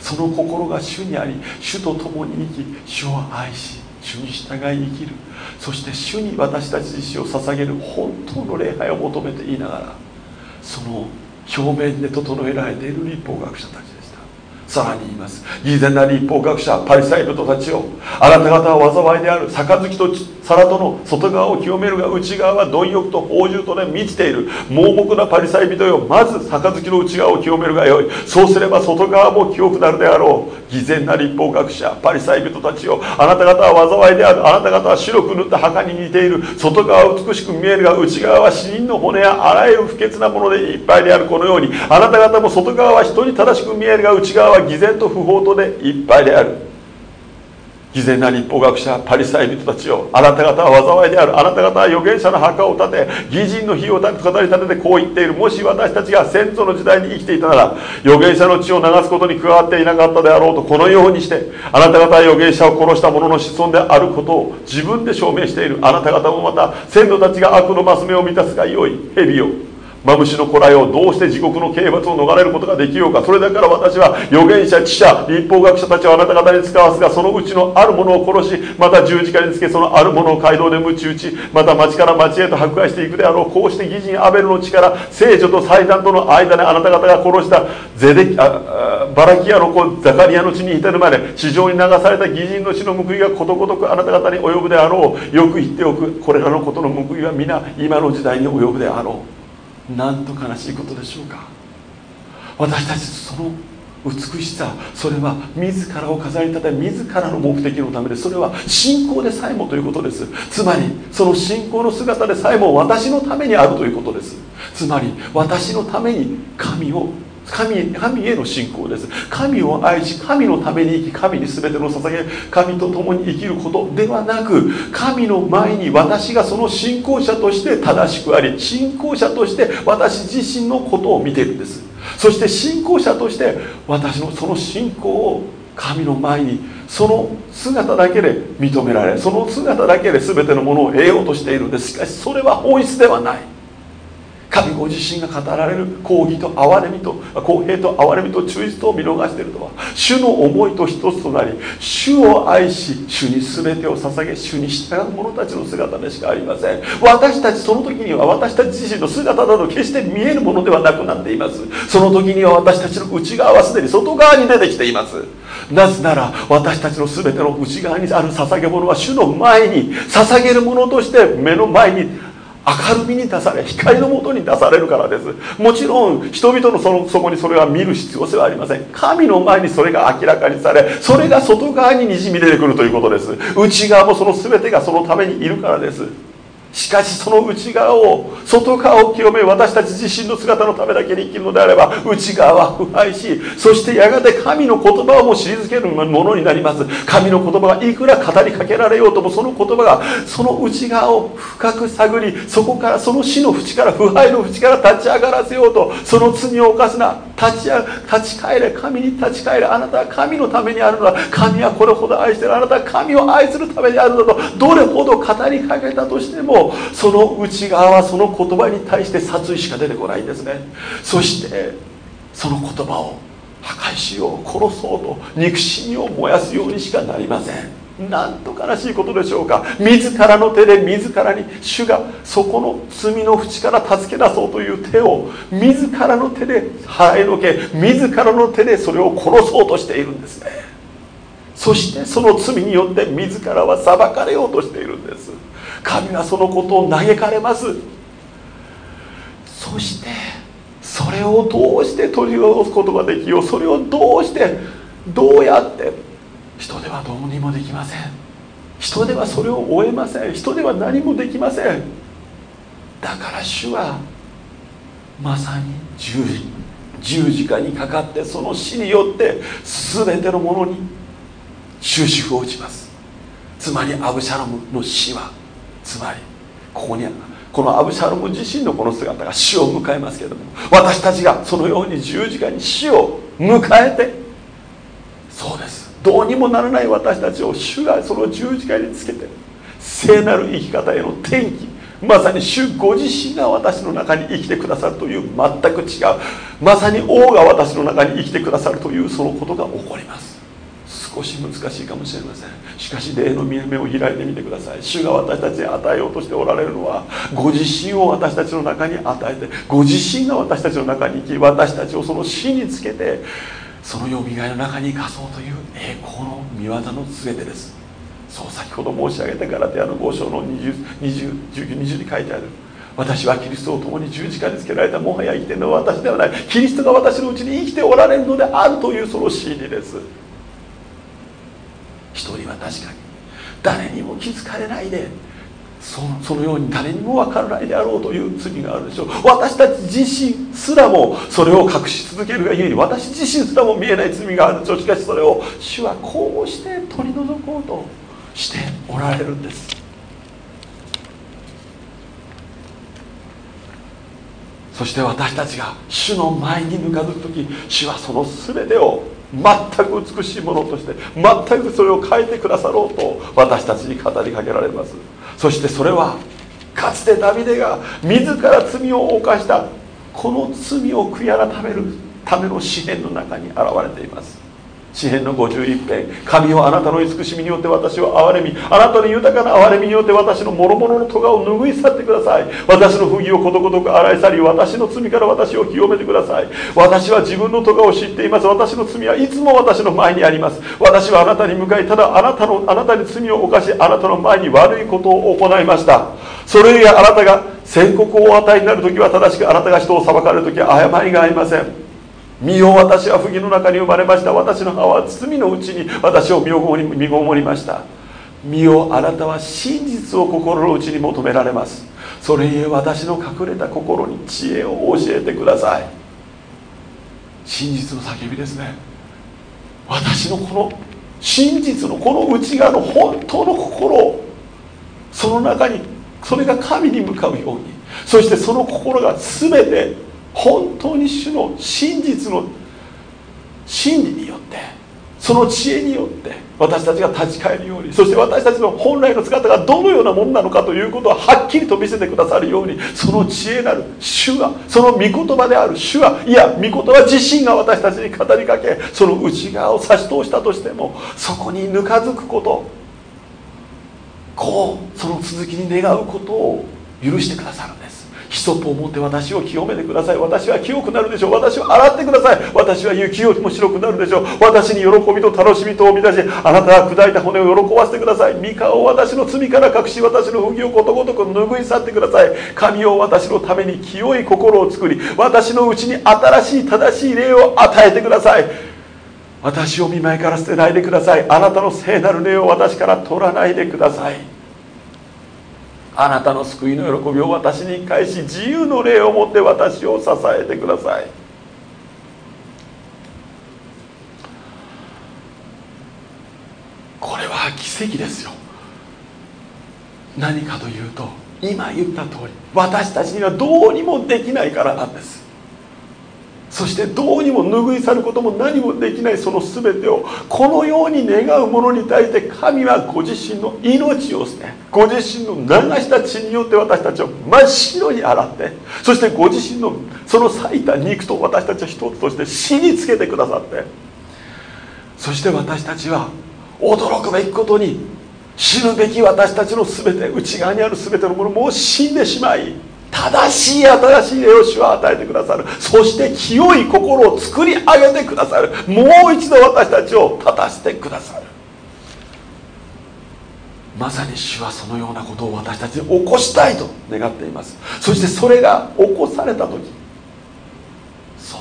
その心が主にあり主と共に生き主を愛し主に従い生きる。そして主に私たち自身を捧げる本当の礼拝を求めていながらその表面で整えられている立法学者たちでした。さらに言います。偽善な立法学者パリサイ人たちをあなた方は災いである杯と皿との外側を清めるが内側は貪欲と宝珠とで満ちている。盲目なパリサイ人よ。まず杯の内側を清めるがよい。そうすれば外側も清くなるであろう。偽善な立法学者パリサイ人たちよ。あなた方は災いである。あなた方は白く塗った墓に似ている。外側は美しく見えるが内側は死人の骨やあらゆる不潔なものでいっぱいである。このようにあなた方も外側は人に正しく見えるが内側は偽善と不法とでいっぱいである。偽善な立法学者パリサイ人たちよあなた方は災いである。あなた方は預言者の墓を建て義人の火を語り立ててこう言っている。もし私たちが先祖の時代に生きていたなら預言者の血を流すことに加わっていなかったであろうとこのようにしてあなた方は預言者を殺した者の子孫であることを自分で証明している。あなた方もまた先祖たちが悪のマス目を満たすがよい。蛇よ。マムシの古来をどうして地獄の刑罰を逃れることができようか。それだから私は預言者知者立法学者たちをあなた方に使わすがそのうちのあるものを殺しまた十字架につけそのあるものを街道で鞭打ちまた町から町へと迫害していくであろうこうして義人アベルの力聖女と祭壇との間であなた方が殺したゼデあバラキアの子ザカリアの地に至るまで地上に流された義人の血の報いがことごとくあなた方に及ぶであろう。よく言っておくこれらのことの報いは皆今の時代に及ぶであろう。なんと悲しいことでしょうか？私たちその美しさそれは自らを飾り立て自らの目的のためでそれは信仰でさえもということです。つまりその信仰の姿でさえも私のためにあるということです。つまり私のために神を神神への信仰です。神を愛し神のために生き神に全ての捧げ神と共に生きることではなく神の前に私がその信仰者として正しくあり信仰者として私自身のことを見ているんです。そして信仰者として私のその信仰を神の前にその姿だけで認められその姿だけで全てのものを得ようとしているんです。しかしそれは本質ではない。神ご自身が語られる公義と憐れみと公平と憐れみと忠実を見逃しているとは主の思いと一つとなり主を愛し主に全てを捧げ主に従う者たちの姿でしかありません。私たちその時には私たち自身の姿など決して見えるものではなくなっています。その時には私たちの内側はすでに外側に出てきています。なぜなら私たちの全ての内側にある捧げ物は主の前に捧げるものとして目の前に明るみに出され光のもとに出されるからです。もちろん人々のそのそこにそれは見る必要性はありません。神の前にそれが明らかにされそれが外側ににじみ出てくるということです。内側もその全てがそのためにいるからです。しかしその内側を外側を清め私たち自身の姿のためだけに生きるのであれば内側は腐敗しそしてやがて神の言葉をも退けるものになります。神の言葉がいくら語りかけられようともその言葉がその内側を深く探りそこからその死の淵から腐敗の淵から立ち上がらせようとその罪を犯すな。立ち立ち返れ神に立ち返れあなたは神のためにあるのだ。神はこれほど愛してるあなたは神を愛するためにあるのだとどれほど語りかけたとしてもその内側はその言葉に対して殺意しか出てこないんですね。そしてその言葉を破壊しよう殺そうと憎しみを燃やすようにしかなりません。なんと悲しいことでしょうか。自らの手で自らに主がそこの罪の淵から助け出そうという手を自らの手で払いのけ自らの手でそれを殺そうとしているんですね。そしてその罪によって自らは裁かれようとしているんです。神はそのことを嘆かれます。そしてそれをどうして取り戻すことができようそれをどうしてどうやって人ではどうにもできません。人ではそれを終えません。人では何もできません。だから主はまさに十字十字架にかかってその死によって全てのものに終止符を打ちます。つまりアブシャロムの死はつまりここにこのアブシャロム自身のこの姿が死を迎えますけれども私たちがそのように十字架に死を迎えてそうです。どうにもならない私たちを主がその十字架につけて聖なる生き方への転機まさに主ご自身が私の中に生きてくださるという全く違うまさに王が私の中に生きてくださるというそのことが起こります。少し難しいかもしれません。しかし霊の目を開いてみてください。主が私たちに与えようとしておられるのはご自身を私たちの中に与えてご自身が私たちの中に生き私たちをその死につけてそのよみがえの中に生かそうという栄光の見業の全てです。そう先ほど申し上げたガラテアの5章の201920に書いてある。私はキリストを共に十字架につけられたもはや生きてるのは私ではない。キリストが私のうちに生きておられるのであるというその真理です。一人は確かに誰にも気づかれないでそそのように誰にも分からないであろうという罪があるでしょう。私たち自身すらもそれを隠し続けるがゆえに私自身すらも見えない罪があるでしょう。しかしそれを主はこうして取り除こうとしておられるんです。そして私たちが主の前にぬかずく時主はその全てを全く美しいものとして全くそれを変えてくださろうと私たちに語りかけられます。そしてそれはかつてダビデが自ら罪を犯したこの罪を悔い改めるための詩篇の中に現れています。詩篇の51編。神をあなたの慈しみによって私を憐れみあなたの豊かな憐れみによって私の諸々の咎を拭い去ってください。私の不義をことごとく洗い去り私の罪から私を清めてください。私は自分の咎を知っています。私の罪はいつも私の前にあります。私はあなたに向かいただあなたのあなたに罪を犯しあなたの前に悪いことを行いました。それゆえあなたが宣告をお与えになる時は正しくあなたが人を裁かれる時は誤りがありません。身よ私は不義の中に生まれました。私の母は罪のうちに私を身ごもり身ごもりました。身をあなたは真実を心の内に求められます。それゆえ私の隠れた心に知恵を教えてください。真実の叫びですね。私のこの真実のこの内側の本当の心その中にそれが神に向かうようにそしてその心が全て本当に主の真実の真理によってその知恵によって私たちが立ち返るようにそして私たちの本来の姿がどのようなものなのかということをはっきりと見せてくださるようにその知恵なる主はその御言葉である主はいや御言葉自身が私たちに語りかけその内側を差し通したとしてもそこにぬかづくことこうその続きに願うことを許してくださる。ヒソップを持って私を清めてください。私は清くなるでしょう。私を洗ってください。私は雪よりも白くなるでしょう。私に喜びと楽しみとを満たしあなたは砕いた骨を喜ばせてください。三河を私の罪から隠し私の不義をことごとく拭い去ってください。神を私のために清い心を作り私のうちに新しい正しい霊を与えてください。私を見舞いから捨てないでください。あなたの聖なる霊を私から取らないでください。あなたの救いの喜びを私に返し自由の霊を持って私を支えてください。これは奇跡ですよ。何かというと今言った通り私たちにはどうにもできないからなんです。そしてどうにも拭い去ることも何もできないその全てをこのように願う者に対して神はご自身の命を捨てご自身の流した血によって私たちを真っ白に洗ってそしてご自身のその裂いた肉と私たちを一つとして死につけてくださってそして私たちは驚くべきことに死ぬべき私たちの全て内側にある全てのものもう死んでしまい正しい新しい栄養士を与えてくださる。そして清い心を作り上げてくださる。もう一度私たちを立たせてくださる。まさに主はそのようなことを私たちに起こしたいと願っています。そしてそれが起こされた時そう。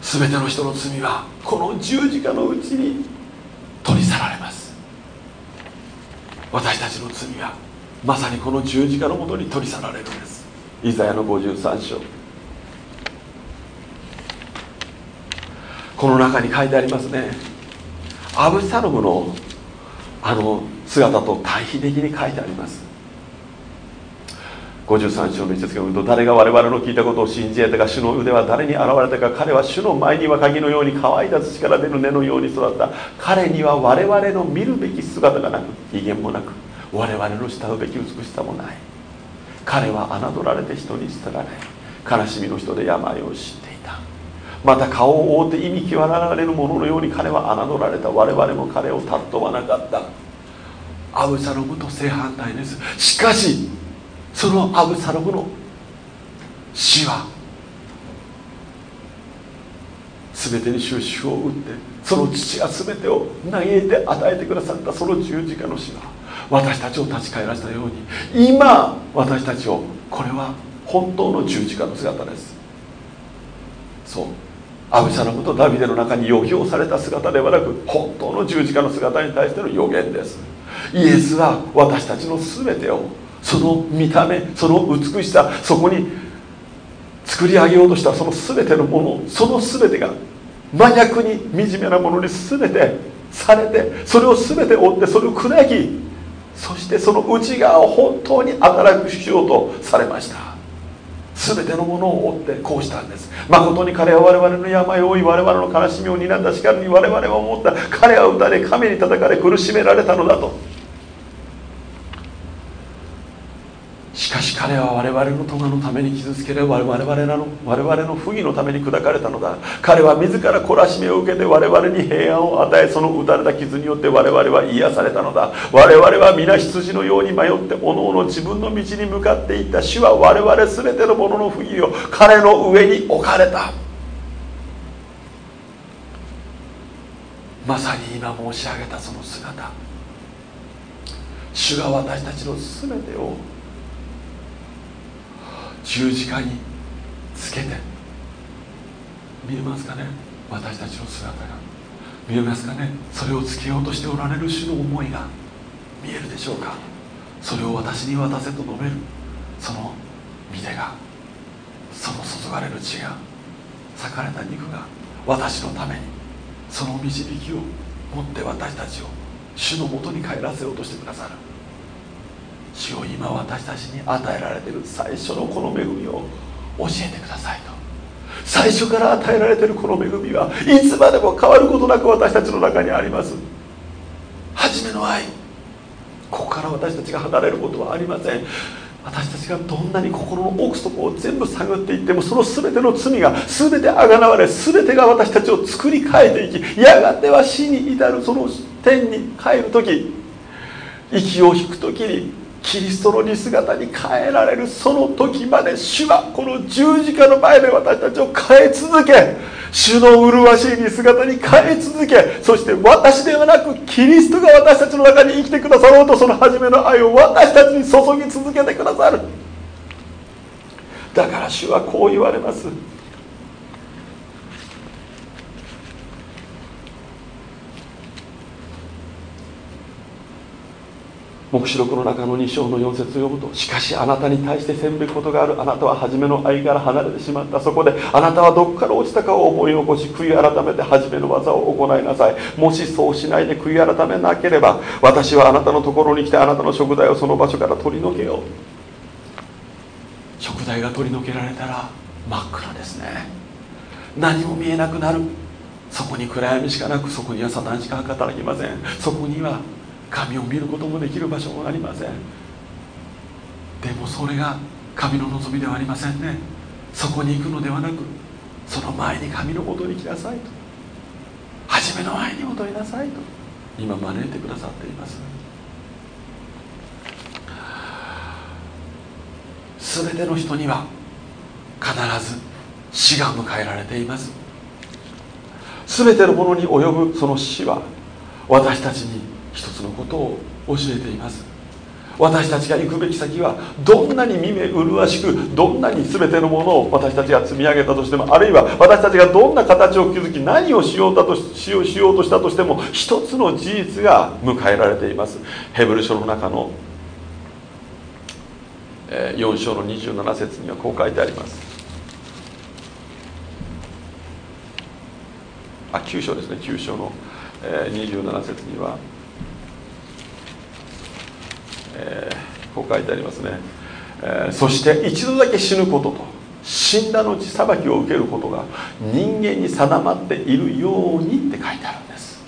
全ての人の罪はこの十字架のうちに取り去られます。私たちの罪はまさにこの十字架のもとに取り去られるんです。イザヤの53章。この中に書いてありますね。アブサロムのあの姿と対比的に書いてあります。53章の一節が読むと誰が我々の聞いたことを信じ得たか主の腕は誰に現れたか彼は主の前には鍵のように乾いた土から出る根のように育った。彼には我々の見るべき姿がなく威厳もなく我々の慕うべき美しさもない。彼は侮られて人に従わない悲しみの人で病を知っていた。また顔を覆って意味際られるもののように彼は侮られた。我々も彼を尊ばなかった。アブサロムと正反対です。しかしそのアブサロムの死は全てに収集を打ってその父が全てを嘆いて与えてくださった。その十字架の死は私たちを立ち返らせたように。今私たちをこれは本当の十字架の姿です。そう。アブシャロムとダビデの中に予表された姿ではなく本当の十字架の姿に対しての予言です。イエスは私たちの全てをその見た目その美しさそこに作り上げようとしたその全てのものその全てが真逆に惨めなものに全てされてそれを全て追ってそれを砕きそしてその内側を本当に新くしようとされました。全てのものを追ってこうしたんです。誠に彼は我々の病を負い我々の悲しみを担ったしかるに我々は思った。彼は打たれ神に叩かれ苦しめられたのだとしかし彼は我々の咎のために傷つけれ我々の我々の不義のために砕かれたのだ。彼は自ら懲らしめを受けて我々に平安を与えその打たれた傷によって我々は癒されたのだ。我々は皆羊のように迷っておのおの自分の道に向かっていった主は我々全てのものの不義を彼の上に置かれた。まさに今申し上げたその姿。主が私たちの全てを十字架につけて。見えますかね？私たちの姿が。見えますかね？それをつけようとしておられる主の思いが。見えるでしょうか？それを私に渡せと述べる。その見てが。その注がれる血が。裂かれた肉が。私のために。その導きを持って私たちを主のもとに帰らせようとしてくださる。主を今私たちに与えられている最初のこの恵みを教えてくださいと。最初から与えられているこの恵みはいつまでも変わることなく私たちの中にあります。初めの愛ここから私たちが離れることはありません。私たちがどんなに心の奥底を全部探っていってもその全ての罪が全てあがなわれ全てが私たちを作り変えていきやがては死に至るその天に帰る時息を引く時にキリストの似姿に変えられるその時まで主はこの十字架の前で私たちを変え続け主の麗しい似姿に変え続けそして私ではなくキリストが私たちの中に生きてくださろうとその初めの愛を私たちに注ぎ続けてくださる。だから主はこう言われます。黙示録の中の2章の4節を読むとしかしあなたに対してせんべきことがある。あなたは初めの愛から離れてしまった。そこであなたはどこから落ちたかを思い起こし悔い改めて初めの技を行いなさい。もしそうしないで悔い改めなければ私はあなたのところに来てあなたの食材をその場所から取り除けよう。食材が取り除けられたら真っ暗ですね。何も見えなくなる。そこに暗闇しかなくそこにはサタンしか働きません。そこには神を見ることもできる場所もありません。でもそれが神の望みではありませんね。そこに行くのではなくその前に神のもとに来なさいと。初めの前に戻りなさいと。今招いてくださっています。全ての人には必ず死が迎えられています。全てのものに及ぶその死は私たちに一つのことを教えています。私たちが行くべき先はどんなに見目麗しくどんなに全てのものを私たちが積み上げたとしてもあるいは私たちがどんな形を築き何をしようだとしようしようとしたとしても一つの事実が迎えられています。ヘブル書の中の4章の27節にはこう書いてあります。あ9章ですね。9章の27節には、えー、こう書いてありますね、えー、そして一度だけ死ぬことと死んだ後裁きを受けることが人間に定まっているようにって書いてあるんです。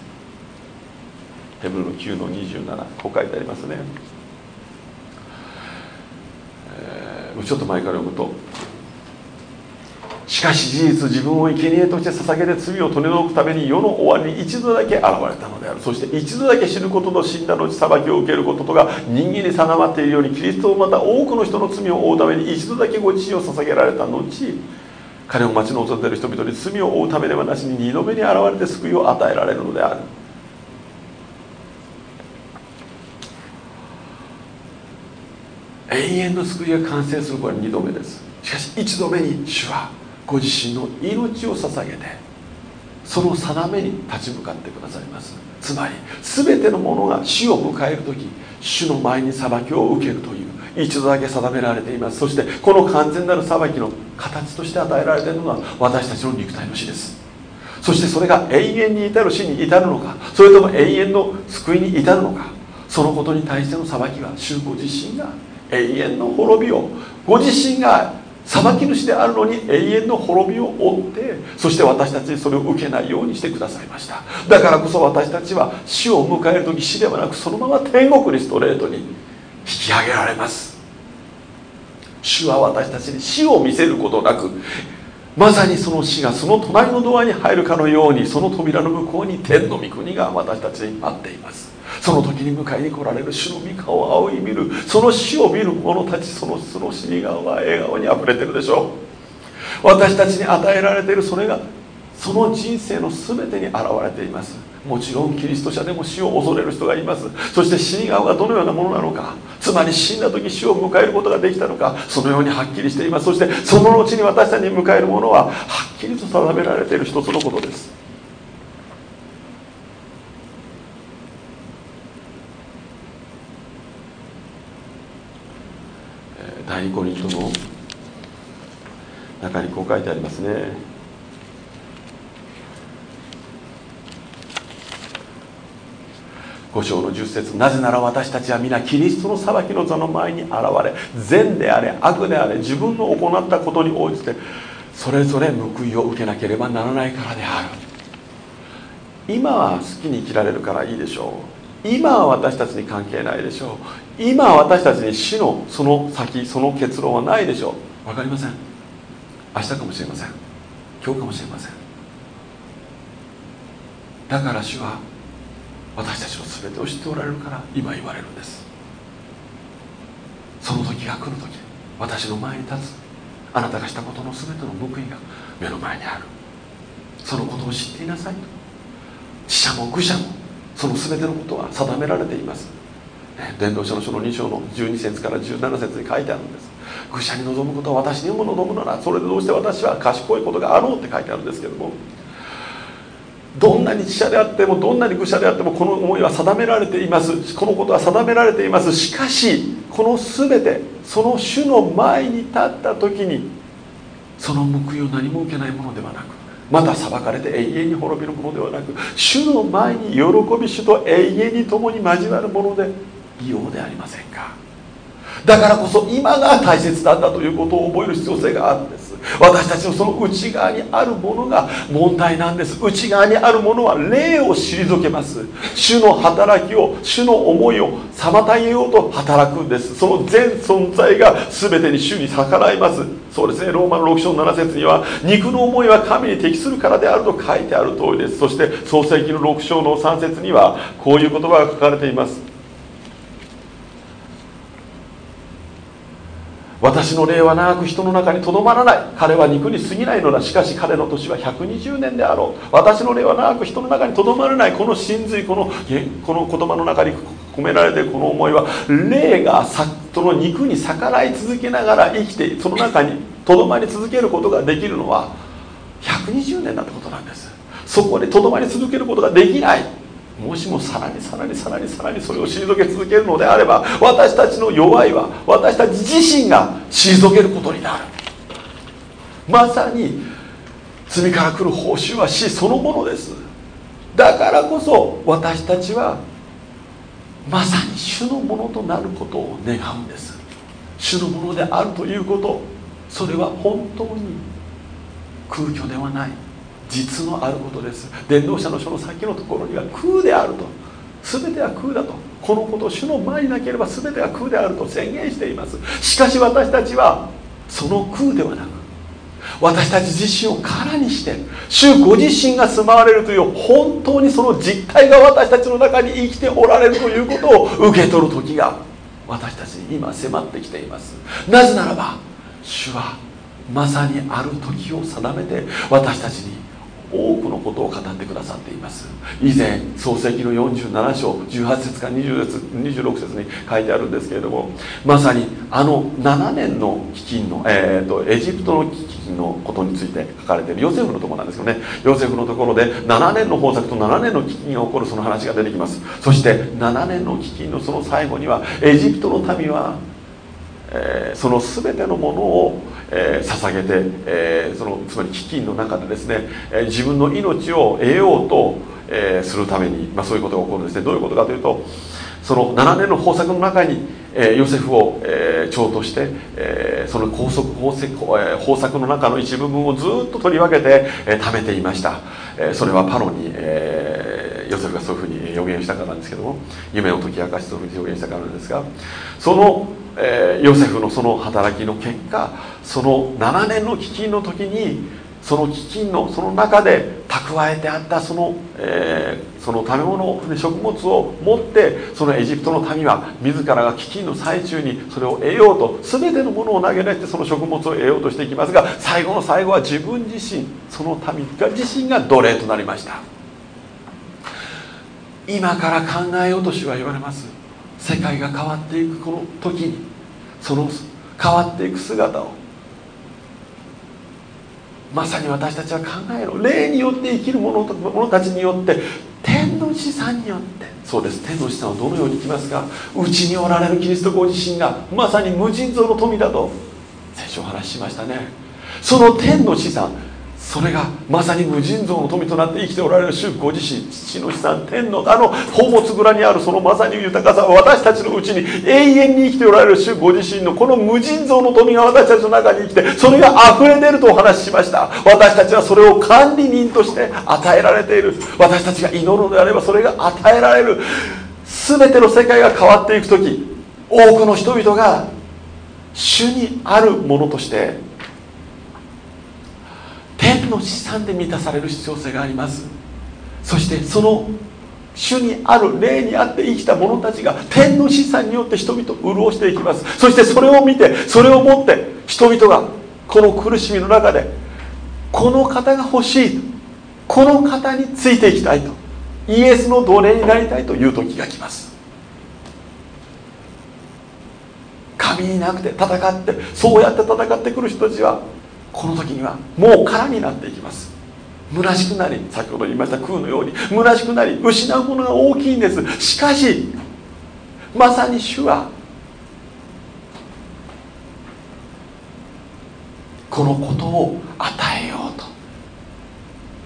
ヘブルの9の27こう書いてありますね、えー、ちょっと前から読むとしかし事実自分を生贄として捧げて罪を取り除くために世の終わりに一度だけ現れたのである。そして一度だけ死ぬことと死んだ後裁きを受けることとが人間に定まっているようにキリストをまた多くの人の罪を負うために一度だけご自身を捧げられた後彼を待ち望んでいる人々に罪を負うためではなしに二度目に現れて救いを与えられるのである。永遠の救いが完成するこれは二度目です。しかし一度目に主はご自身の命を捧げてその定めに立ち向かってくださいます。つまり全てのものが死を迎える時主の前に裁きを受けるという一度だけ定められています。そしてこの完全なる裁きの形として与えられているのが私たちの肉体の死です。そしてそれが永遠に至る死に至るのかそれとも永遠の救いに至るのかそのことに対しての裁きは主ご自身が永遠の滅びをご自身が裁き主であるのに永遠の滅びを負ってそして私たちにそれを受けないようにしてくださいました。だからこそ私たちは死を迎える時死ではなくそのまま天国にストレートに引き上げられます。主は私たちに死を見せることなくまさにその死がその隣のドアに入るかのようにその扉の向こうに天の御国が私たちに待っています。その時に迎えに来られる主の御顔を仰ぎ見る。その死を見る者たちそのその死に顔は笑顔にあふれてるでしょう。私たちに与えられているそれがその人生の全てに現れています。もちろんキリスト者でも死を恐れる人がいます。そして死に顔がどのようなものなのか。つまり死んだ時死を迎えることができたのか。そのようにはっきりしています。そしてその後に私たちに迎えるものははっきりと定められている一つのことです。第2コリントの中にこう書いてありますね。5章の10節なぜなら私たちは皆キリストの裁きの座の前に現れ善であれ悪であれ自分の行ったことに応じてそれぞれ報いを受けなければならないからである。今は好きに生きられるからいいでしょう。今は私たちに関係ないでしょう。今私たちに死のその先その結論はないでしょう。分かりません。明日かもしれません。今日かもしれません。だから主は私たちの全てを知っておられるから今言われるんです。その時が来る時私の前に立つ。あなたがしたことの全ての報いが目の前にある。そのことを知っていなさいと。死者も愚者もその全てのことは定められています。伝道者の書の2章の12節から17節に書いてあるんです。愚者に望むことは私にも望むならそれでどうして私は賢いことがあろうって書いてあるんですけども。どんなに知者であってもどんなに愚者であってもこの思いは定められています。このことは定められています。しかしこの全てその主の前に立った時にその報いを何も受けないものではなくまた裁かれて永遠に滅びるものではなく主の前に喜び主と永遠に共に交わるものでいようでありませんか？だからこそ今が大切なんだということを覚える必要性があるんです。私たちのその内側にあるものが問題なんです。内側にあるものは霊を退けます。主の働きを主の思いを妨げようと働くんです。その全存在が全てに主に逆らいます。そうですね。ローマの6章7節には肉の思いは神に適するからであると書いてある通りです。そして創世記の6章の3節にはこういう言葉が書かれています。私の霊は長く人の中にとどまらない。彼は肉に過ぎないのだ。しかし彼の年は120年であろう。私の霊は長く人の中にとどまらない。この真髄このこの言葉の中に込められているこの思いは霊がその肉に逆らい続けながら生きてその中にとどまり続けることができるのは120年だってことなんです。そこでとどまり続けることができない。もしもさらにさらにさらにさらにそれを退け続けるのであれば私たちの弱いは私たち自身が退けることになる。まさに罪から来る報酬は死そのものです。だからこそ私たちはまさに主のものとなることを願うんです。主のものであるということ。それは本当に空虚ではない。実のあることです。伝道者の書の先のところには空であると。全ては空だと。このことを主の前になければ全ては空であると宣言しています。しかし私たちはその空ではなく私たち自身を空にして主ご自身が住まわれるという本当にその実態が私たちの中に生きておられるということを受け取る時が私たちに今迫ってきています。なぜならば主はまさにある時を定めて私たちに多くのことを語ってくださっています。以前創世記の47章18節か20節26節に書いてあるんですけれどもまさにあの7年の飢饉の、えーと、エジプトの飢饉のことについて書かれているヨセフのところなんですよね。ヨセフのところで7年の豊作と7年の飢饉が起こるその話が出てきます。そして7年の飢饉のその最後にはエジプトの民は、えー、その全てのものをえー、捧げて、えー、そのつまり飢饉の中でですね、えー、自分の命を得ようと、えー、するために、まあ、そういうことが起こるんですね。どういうことかというとその7年の豊作の中に、えー、ヨセフを、えー、長として、えー、その高速豊作,、え、豊作の中の一部分をずっと取り分けて、えー、貯めていました、えー、それはパロに、えー、ヨセフがそういうふうに予言したからなんですけども夢を解き明かしそういうふうに表現したからなんですがそのえー、ヨセフのその働きの結果その7年の飢饉の時にその飢饉のその中で蓄えてあったその,、えー、その食べ物食物を持ってそのエジプトの民は自らが飢饉の最中にそれを得ようと全てのものを投げ出してその食物を得ようとしていきますが最後の最後は自分自身その民が自身が奴隷となりました。今から考えようとしは言われます。世界が変わっていくこの時にその変わっていく姿をまさに私たちは考えろ。霊によって生きる者たちによって天の資産によって。そうです。天の資産はどのようにきますか？うちにおられるキリストご自身がまさに無尽蔵の富だと先週お話ししましたね。その天の資産それがまさに無尽蔵の富となって生きておられる主ご自身。父の資産天のあの宝物蔵にあるそのまさに豊かさは私たちのうちに永遠に生きておられる主ご自身のこの無尽蔵の富が私たちの中に生きてそれが溢れ出るとお話ししました。私たちはそれを管理人として与えられている。私たちが祈るのであればそれが与えられる。全ての世界が変わっていく時多くの人々が主にあるものとして天の資産で満たされる必要性があります。そしてその主にある霊にあって生きた者たちが天の資産によって人々を潤していきます。そしてそれを見てそれを持って人々がこの苦しみの中でこの方が欲しいこの方についていきたいとイエスの奴隷になりたいという時が来ます。神になくて戦ってそうやって戦ってくる人たちはこの時にはもう空になっていきます。虚しくなり先ほど言いました空のように虚しくなり失うものが大きいんです。しかしまさに主はこのことを与えようと。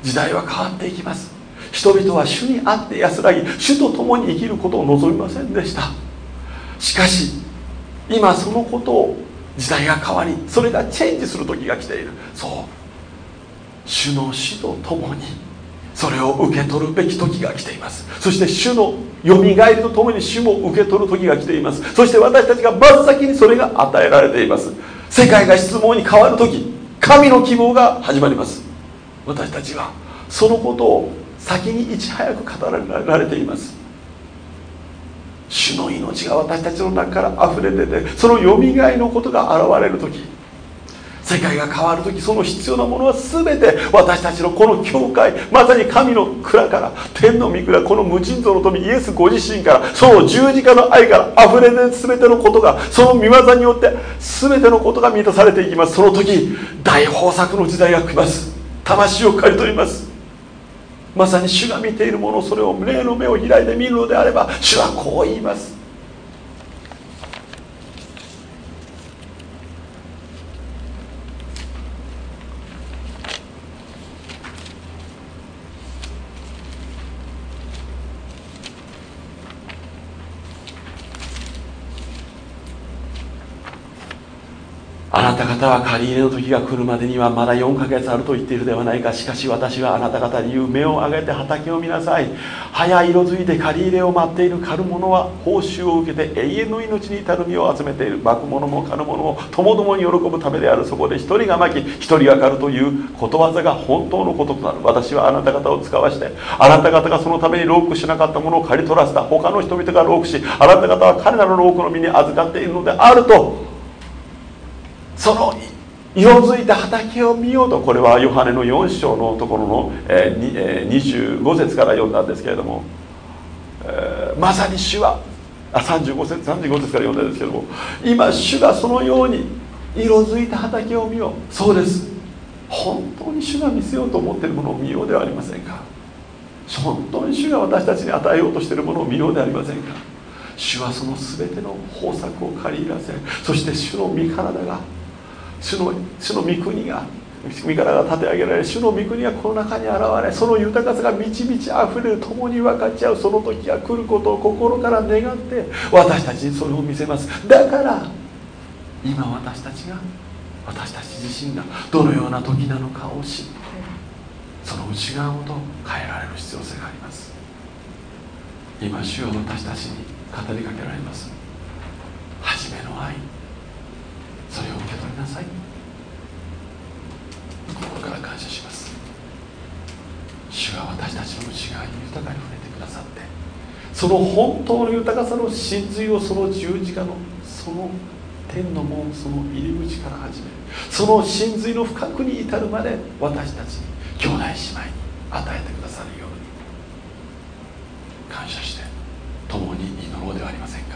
時代は変わっていきます。人々は主にあって安らぎ主と共に生きることを望みませんでした。しかし今そのことを時代が変わりそれがチェンジする時が来ている。そう。主の死とともにそれを受け取るべき時が来ています。そして主のよみがえりとともに主も受け取る時が来ています。そして私たちが真っ先にそれが与えられています。世界が失望に変わる時神の希望が始まります。私たちはそのことを先にいち早く語られています。主の命が私たちの中から溢れ出てそのよみがえりのことが現れる時世界が変わる時その必要なものは全て私たちのこの教会まさに神の蔵から天の御蔵この無尽蔵の富イエスご自身からその十字架の愛から溢れ出全てのことがその御業によって全てのことが満たされていきます。その時大豊作の時代が来ます。魂を刈り取ります。まさに主が見ているものそれを霊の目を開いて見るのであれば主はこう言いますあなた方は借り入れの時が来るまでにはまだ4ヶ月あると言っているではないか。しかし私はあなた方に言う目を上げて畑を見なさい。早色づいて借り入れを待っている狩る者は報酬を受けて永遠の命に至る身を集めている巻く者も狩る者もともどもに喜ぶためである。そこで一人が巻き一人が狩るということわざが本当のこととなる。私はあなた方を使わしてあなた方がそのためにロークしなかったものを刈り取らせた。他の人々がロークしあなた方は彼らのロークの身に預かっているのであると。その色づいた畑を見ようとこれはヨハネの4章のところの、えー、25節から読んだんですけれども、え、まさに主はあ35節35節から読んだんですけれども今主がそのように色づいた畑を見よう。そうです。本当に主が見せようと思っているものを見ようではありませんか。本当に主が私たちに与えようとしているものを見ようではありませんか。主はその全ての豊作を借り入らせそして主の身体が主の主の御国が身柄が立て上げられ主の御国がこの中に現れその豊かさが満ち満ち溢れる共に分かち合うその時が来ることを心から願って私たちにそれを見せます。だから今私たちが私たち自身がどのような時なのかを知ってその内側ごと変えられる必要性があります。今主は私たちに語りかけられます。初めの愛。それを受け取りなさい。心から感謝します。主は私たちの内側に豊かに触れてくださってその本当の豊かさの真髄をその十字架のその天の門その入り口から始めその真髄の深くに至るまで私たちに兄弟姉妹に与えてくださるように感謝して共に祈ろうではありません。